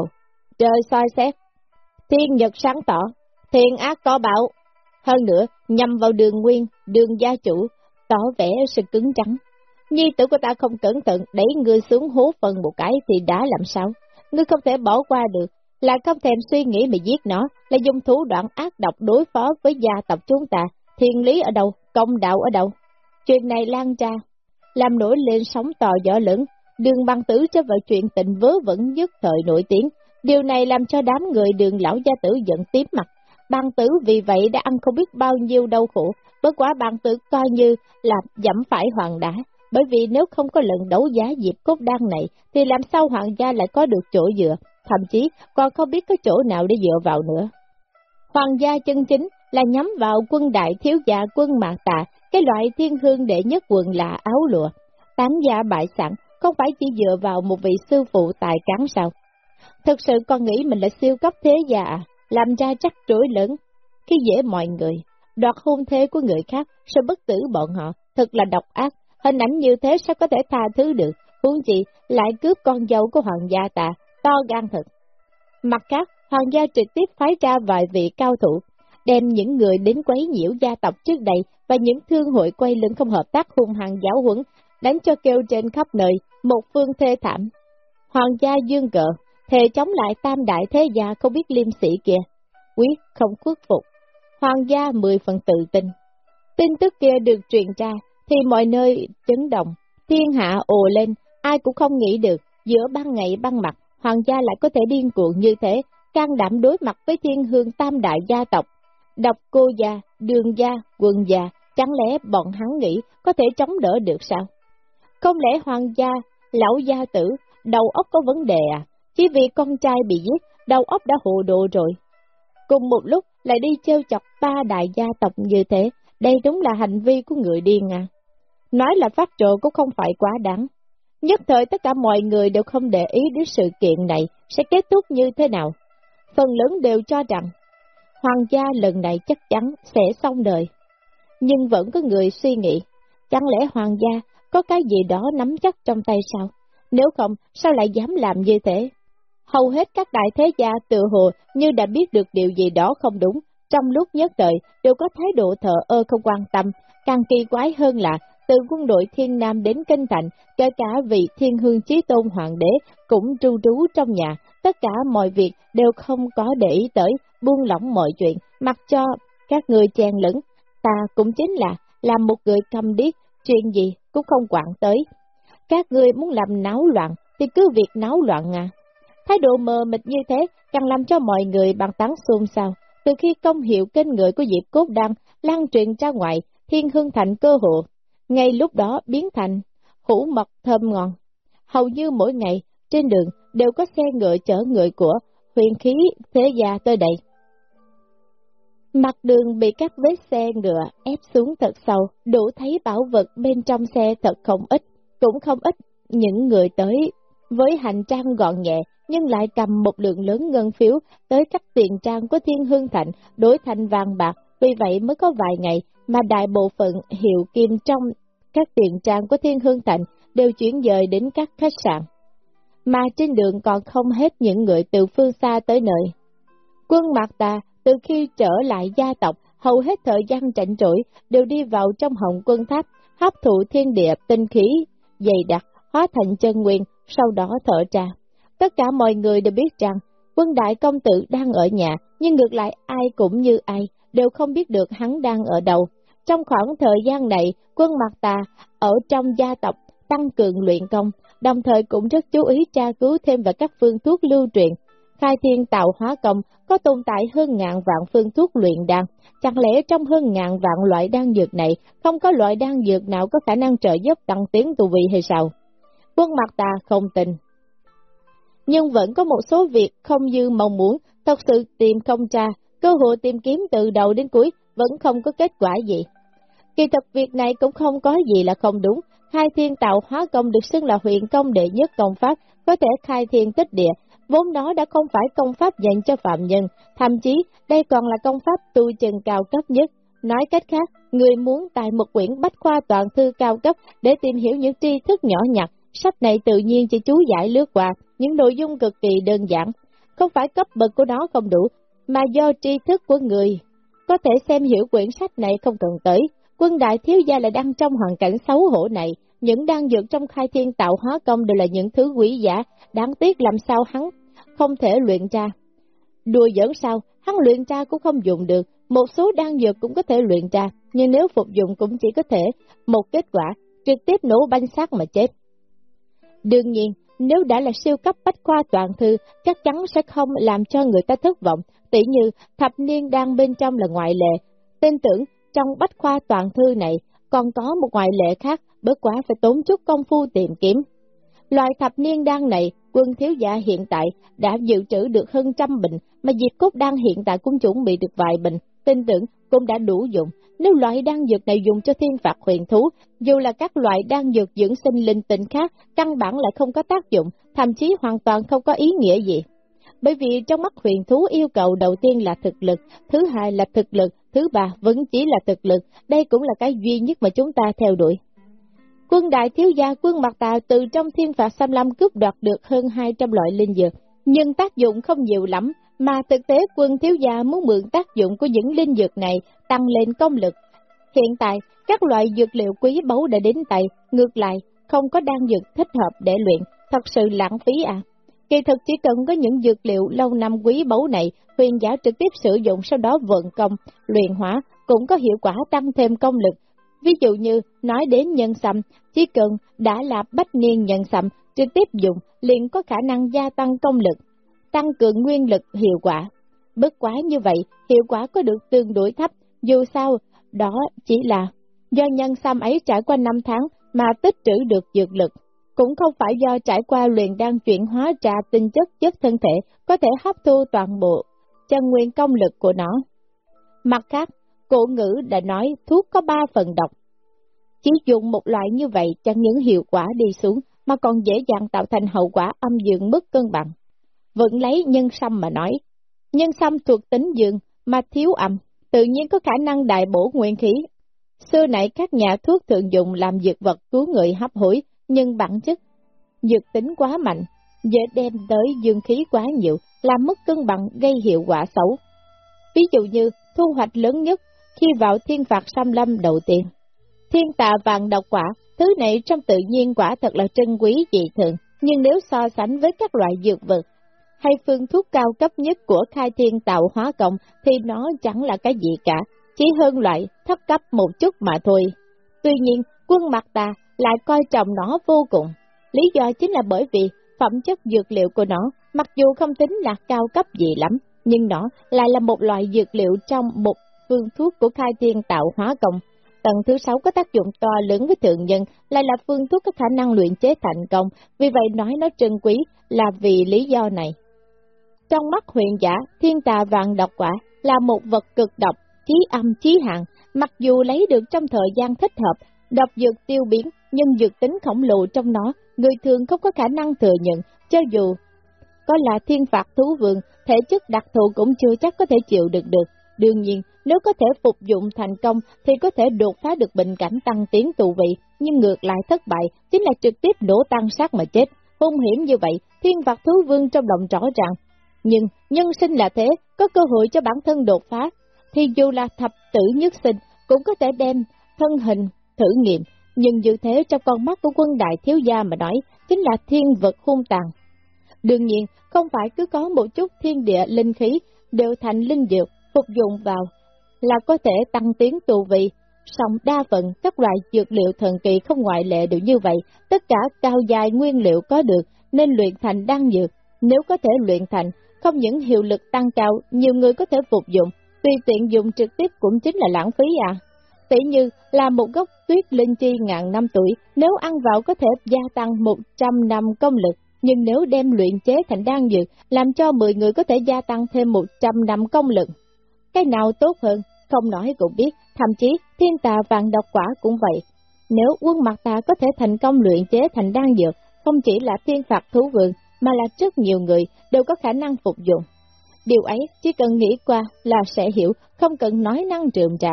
trời soi xét, thiên nhật sáng tỏ, thiên ác có bảo. Hơn nữa, nhằm vào đường nguyên, đường gia chủ, tỏ vẻ sự cứng trắng. Nhi tử của ta không cẩn thận đẩy ngươi xuống hố phần một cái thì đã làm sao? Ngươi không thể bỏ qua được, là không thèm suy nghĩ mà giết nó, là dùng thủ đoạn ác độc đối phó với gia tộc chúng ta. Thiên lý ở đâu, công đạo ở đâu? Chuyện này lan ra, làm nổi lên sóng to gió lớn, đường băng tử cho vợ chuyện tình vớ vẩn nhất thời nổi tiếng. Điều này làm cho đám người đường lão gia tử giận tím mặt. Bang tử vì vậy đã ăn không biết bao nhiêu đau khổ, bất quá Bang tử coi như là dẫm phải hoàng đá. Bởi vì nếu không có lần đấu giá dịp cốt đan này, thì làm sao hoàng gia lại có được chỗ dựa, thậm chí còn không biết có chỗ nào để dựa vào nữa. Hoàng gia chân chính là nhắm vào quân đại thiếu gia quân mạc tạ, cái loại thiên hương đệ nhất quần là áo lụa. Tán gia bại sẵn, không phải chỉ dựa vào một vị sư phụ tài cán sao. Thực sự con nghĩ mình là siêu cấp thế gia à, làm ra chắc rối lớn, khi dễ mọi người, đoạt hôn thế của người khác, sẽ bất tử bọn họ, thật là độc ác, hình ảnh như thế sao có thể tha thứ được, huống chi lại cướp con dâu của hoàng gia ta, to gan thật. Mặt khác, hoàng gia trực tiếp phái ra vài vị cao thủ, đem những người đến quấy nhiễu gia tộc trước đây và những thương hội quay lưng không hợp tác hung hăng giáo huấn, đánh cho kêu trên khắp nơi, một phương thê thảm. Hoàng gia dương cờ, thề chống lại tam đại thế gia không biết liêm sĩ kia, quyết không khuất phục. Hoàng gia mười phần tự tin. Tin tức kia được truyền ra, thì mọi nơi chấn động, thiên hạ ồ lên, ai cũng không nghĩ được, giữa ban ngày ban mặt, hoàng gia lại có thể điên cuồng như thế, can đảm đối mặt với thiên hương tam đại gia tộc. Độc cô gia, đường gia, quần gia, chẳng lẽ bọn hắn nghĩ có thể chống đỡ được sao? Không lẽ hoàng gia, lão gia tử, đầu óc có vấn đề à? Chỉ vì con trai bị giết, đầu óc đã hồ đồ rồi. Cùng một lúc lại đi trêu chọc ba đại gia tộc như thế, đây đúng là hành vi của người điên à. Nói là phát trộn cũng không phải quá đáng. Nhất thời tất cả mọi người đều không để ý đến sự kiện này sẽ kết thúc như thế nào. Phần lớn đều cho rằng, hoàng gia lần này chắc chắn sẽ xong đời. Nhưng vẫn có người suy nghĩ, chẳng lẽ hoàng gia có cái gì đó nắm chắc trong tay sao? Nếu không, sao lại dám làm như thế? Hầu hết các đại thế gia tự hồ như đã biết được điều gì đó không đúng, trong lúc nhất thời đều có thái độ thờ ơ không quan tâm, càng kỳ quái hơn là từ quân đội thiên nam đến kinh thành, kể cả vị thiên hương chí tôn hoàng đế cũng tru trú trong nhà, tất cả mọi việc đều không có để ý tới, buông lỏng mọi chuyện, mặc cho các người chen lẫn. Ta cũng chính là làm một người câm điếc, chuyện gì cũng không quản tới. Các người muốn làm náo loạn thì cứ việc náo loạn à. Thái độ mờ mịt như thế càng làm cho mọi người bằng tán xôn xao. Từ khi công hiệu kênh người của Diệp Cốt Đăng lan truyền ra ngoài, thiên hương thành cơ hộ, ngay lúc đó biến thành hũ mật thơm ngon. Hầu như mỗi ngày, trên đường đều có xe ngựa chở người của huyền khí thế gia tới đây. Mặt đường bị các vết xe ngựa ép xuống thật sâu, đủ thấy bảo vật bên trong xe thật không ít, cũng không ít những người tới với hành trang gọn nhẹ nhưng lại cầm một lượng lớn ngân phiếu tới các tiền trang của Thiên Hương Thạnh đổi thành vàng bạc, vì vậy mới có vài ngày mà đại bộ phận hiệu kim trong các tiền trang của Thiên Hương Thạnh đều chuyển dời đến các khách sạn. Mà trên đường còn không hết những người từ phương xa tới nơi. Quân Mạc Tà từ khi trở lại gia tộc, hầu hết thời gian rảnh rỗi đều đi vào trong hồng quân tháp, hấp thụ thiên địa tinh khí, dày đặc, hóa thành chân nguyên, sau đó thở ra. Tất cả mọi người đều biết rằng, quân đại công tử đang ở nhà, nhưng ngược lại ai cũng như ai, đều không biết được hắn đang ở đâu. Trong khoảng thời gian này, quân Mạc Tà ở trong gia tộc tăng cường luyện công, đồng thời cũng rất chú ý tra cứu thêm về các phương thuốc lưu truyền. Khai thiên tạo hóa công có tồn tại hơn ngàn vạn phương thuốc luyện đan, chẳng lẽ trong hơn ngàn vạn loại đan dược này không có loại đan dược nào có khả năng trợ giúp tăng tiến tu vị hay sao? Quân mặt ta không tin. Nhưng vẫn có một số việc không như mong muốn, thật sự tìm không tra, cơ hội tìm kiếm từ đầu đến cuối vẫn không có kết quả gì. Kỳ thật việc này cũng không có gì là không đúng, khai thiên tạo hóa công được xưng là huyện công đệ nhất công pháp, có thể khai thiên tích địa, vốn đó đã không phải công pháp dành cho phạm nhân, thậm chí đây còn là công pháp tu chân cao cấp nhất. Nói cách khác, người muốn tài một quyển bách khoa toàn thư cao cấp để tìm hiểu những tri thức nhỏ nhặt, sách này tự nhiên chỉ chú giải lướt qua, những nội dung cực kỳ đơn giản. Không phải cấp bậc của nó không đủ, mà do tri thức của người. Có thể xem hiểu quyển sách này không cần tới, quân đại thiếu gia lại đang trong hoàn cảnh xấu hổ này, những đan dược trong khai thiên tạo hóa công đều là những thứ quý giả, đáng tiếc làm sao hắn không thể luyện ra. Đùa giỡn sao, hắn luyện ra cũng không dùng được, một số đan dược cũng có thể luyện ra, nhưng nếu phục dụng cũng chỉ có thể một kết quả, trực tiếp nổ banh xác mà chết. Đương nhiên, nếu đã là siêu cấp bách khoa toàn thư, chắc chắn sẽ không làm cho người ta thất vọng, tỷ như thập niên đang bên trong là ngoại lệ. Tin tưởng, trong bách khoa toàn thư này, còn có một ngoại lệ khác, bất quá phải tốn chút công phu tìm kiếm. Loại thập niên đan này, quân thiếu gia hiện tại đã dự trữ được hơn trăm bình, mà diệt cốt đan hiện tại cũng chuẩn bị được vài bình, tin tưởng cũng đã đủ dụng. Nếu loại đan dược này dùng cho thiên phạt huyền thú, dù là các loại đan dược dưỡng sinh linh tinh khác, căn bản lại không có tác dụng, thậm chí hoàn toàn không có ý nghĩa gì. Bởi vì trong mắt huyền thú yêu cầu đầu tiên là thực lực, thứ hai là thực lực, thứ ba vẫn chỉ là thực lực, đây cũng là cái duy nhất mà chúng ta theo đuổi. Quân đại thiếu gia quân mặt tà từ trong thiên phạt xâm lâm cướp đoạt được hơn 200 loại linh dược, nhưng tác dụng không nhiều lắm, mà thực tế quân thiếu gia muốn mượn tác dụng của những linh dược này tăng lên công lực. Hiện tại, các loại dược liệu quý báu đã đến tay, ngược lại, không có đan dược thích hợp để luyện, thật sự lãng phí à. Kỳ thực chỉ cần có những dược liệu lâu năm quý báu này, huyền giả trực tiếp sử dụng sau đó vận công, luyện hóa, cũng có hiệu quả tăng thêm công lực. Ví dụ như, nói đến nhân sâm, chỉ cần đã là bách niên nhân sâm, trực tiếp dùng, liền có khả năng gia tăng công lực, tăng cường nguyên lực hiệu quả. Bất quá như vậy, hiệu quả có được tương đối thấp, dù sao, đó chỉ là do nhân sâm ấy trải qua năm tháng mà tích trữ được dược lực cũng không phải do trải qua luyện đan chuyển hóa ra tinh chất chất thân thể có thể hấp thu toàn bộ chân nguyên công lực của nó. Mặt khác, cổ ngữ đã nói thuốc có ba phần độc. Chỉ dùng một loại như vậy chẳng những hiệu quả đi xuống mà còn dễ dàng tạo thành hậu quả âm dương mất cân bằng. Vẫn lấy nhân sâm mà nói, nhân sâm thuộc tính dương mà thiếu âm, tự nhiên có khả năng đại bổ nguyên khí. Xưa nãy các nhà thuốc thường dùng làm dược vật cứu người hấp hối, nhưng bản chất, dược tính quá mạnh, dễ đem tới dương khí quá nhiều, làm mất cân bằng gây hiệu quả xấu. Ví dụ như, thu hoạch lớn nhất khi vào thiên phạt xăm lâm đầu tiên. Thiên tà vàng độc quả, thứ này trong tự nhiên quả thật là trân quý dị thường, nhưng nếu so sánh với các loại dược vật hay phương thuốc cao cấp nhất của khai thiên tạo hóa cộng thì nó chẳng là cái gì cả, chỉ hơn loại thấp cấp một chút mà thôi. Tuy nhiên, quân mặt ta lại coi trọng nó vô cùng. Lý do chính là bởi vì phẩm chất dược liệu của nó, mặc dù không tính là cao cấp gì lắm, nhưng nó lại là một loại dược liệu trong một phương thuốc của khai thiên tạo hóa công. Tầng thứ sáu có tác dụng to lớn với thượng nhân, lại là phương thuốc có khả năng luyện chế thành công, vì vậy nói nó trân quý là vì lý do này. Trong mắt huyện giả, thiên tà vàng độc quả là một vật cực độc, chí âm chí hạn, mặc dù lấy được trong thời gian thích hợp, độc dược tiêu biến, nhưng dược tính khổng lồ trong nó, người thường không có khả năng thừa nhận, cho dù có là thiên phạt thú vườn, thể chất đặc thù cũng chưa chắc có thể chịu được được. Đương nhiên, nếu có thể phục dụng thành công thì có thể đột phá được bệnh cảnh tăng tiến tù vị, nhưng ngược lại thất bại chính là trực tiếp đổ tăng sát mà chết. Hung hiểm như vậy, thiên phạt thú vương trong lòng rõ ràng. Nhưng nhân sinh là thế, có cơ hội cho bản thân đột phá, thì dù là thập tử nhất sinh cũng có thể đem thân hình thử nghiệm, nhưng như thế trong con mắt của quân đại thiếu gia mà nói chính là thiên vật hung tàn. Đương nhiên, không phải cứ có một chút thiên địa linh khí đều thành linh dược, phục dụng vào là có thể tăng tiến tù vị, song đa phần các loại dược liệu thần kỳ không ngoại lệ đều như vậy, tất cả cao dài nguyên liệu có được nên luyện thành đan dược, nếu có thể luyện thành, không những hiệu lực tăng cao, nhiều người có thể phục dụng, tùy tiện dùng trực tiếp cũng chính là lãng phí à. Tỷ như là một gốc tuyết linh chi ngàn năm tuổi, nếu ăn vào có thể gia tăng 100 năm công lực, nhưng nếu đem luyện chế thành đan dược, làm cho 10 người có thể gia tăng thêm 100 năm công lực. Cái nào tốt hơn, không nói cũng biết, thậm chí thiên tà vàng độc quả cũng vậy. Nếu quân mặt ta có thể thành công luyện chế thành đan dược, không chỉ là thiên phạt thú vườn, mà là rất nhiều người đều có khả năng phục dụng. Điều ấy chỉ cần nghĩ qua là sẽ hiểu, không cần nói năng trường trà.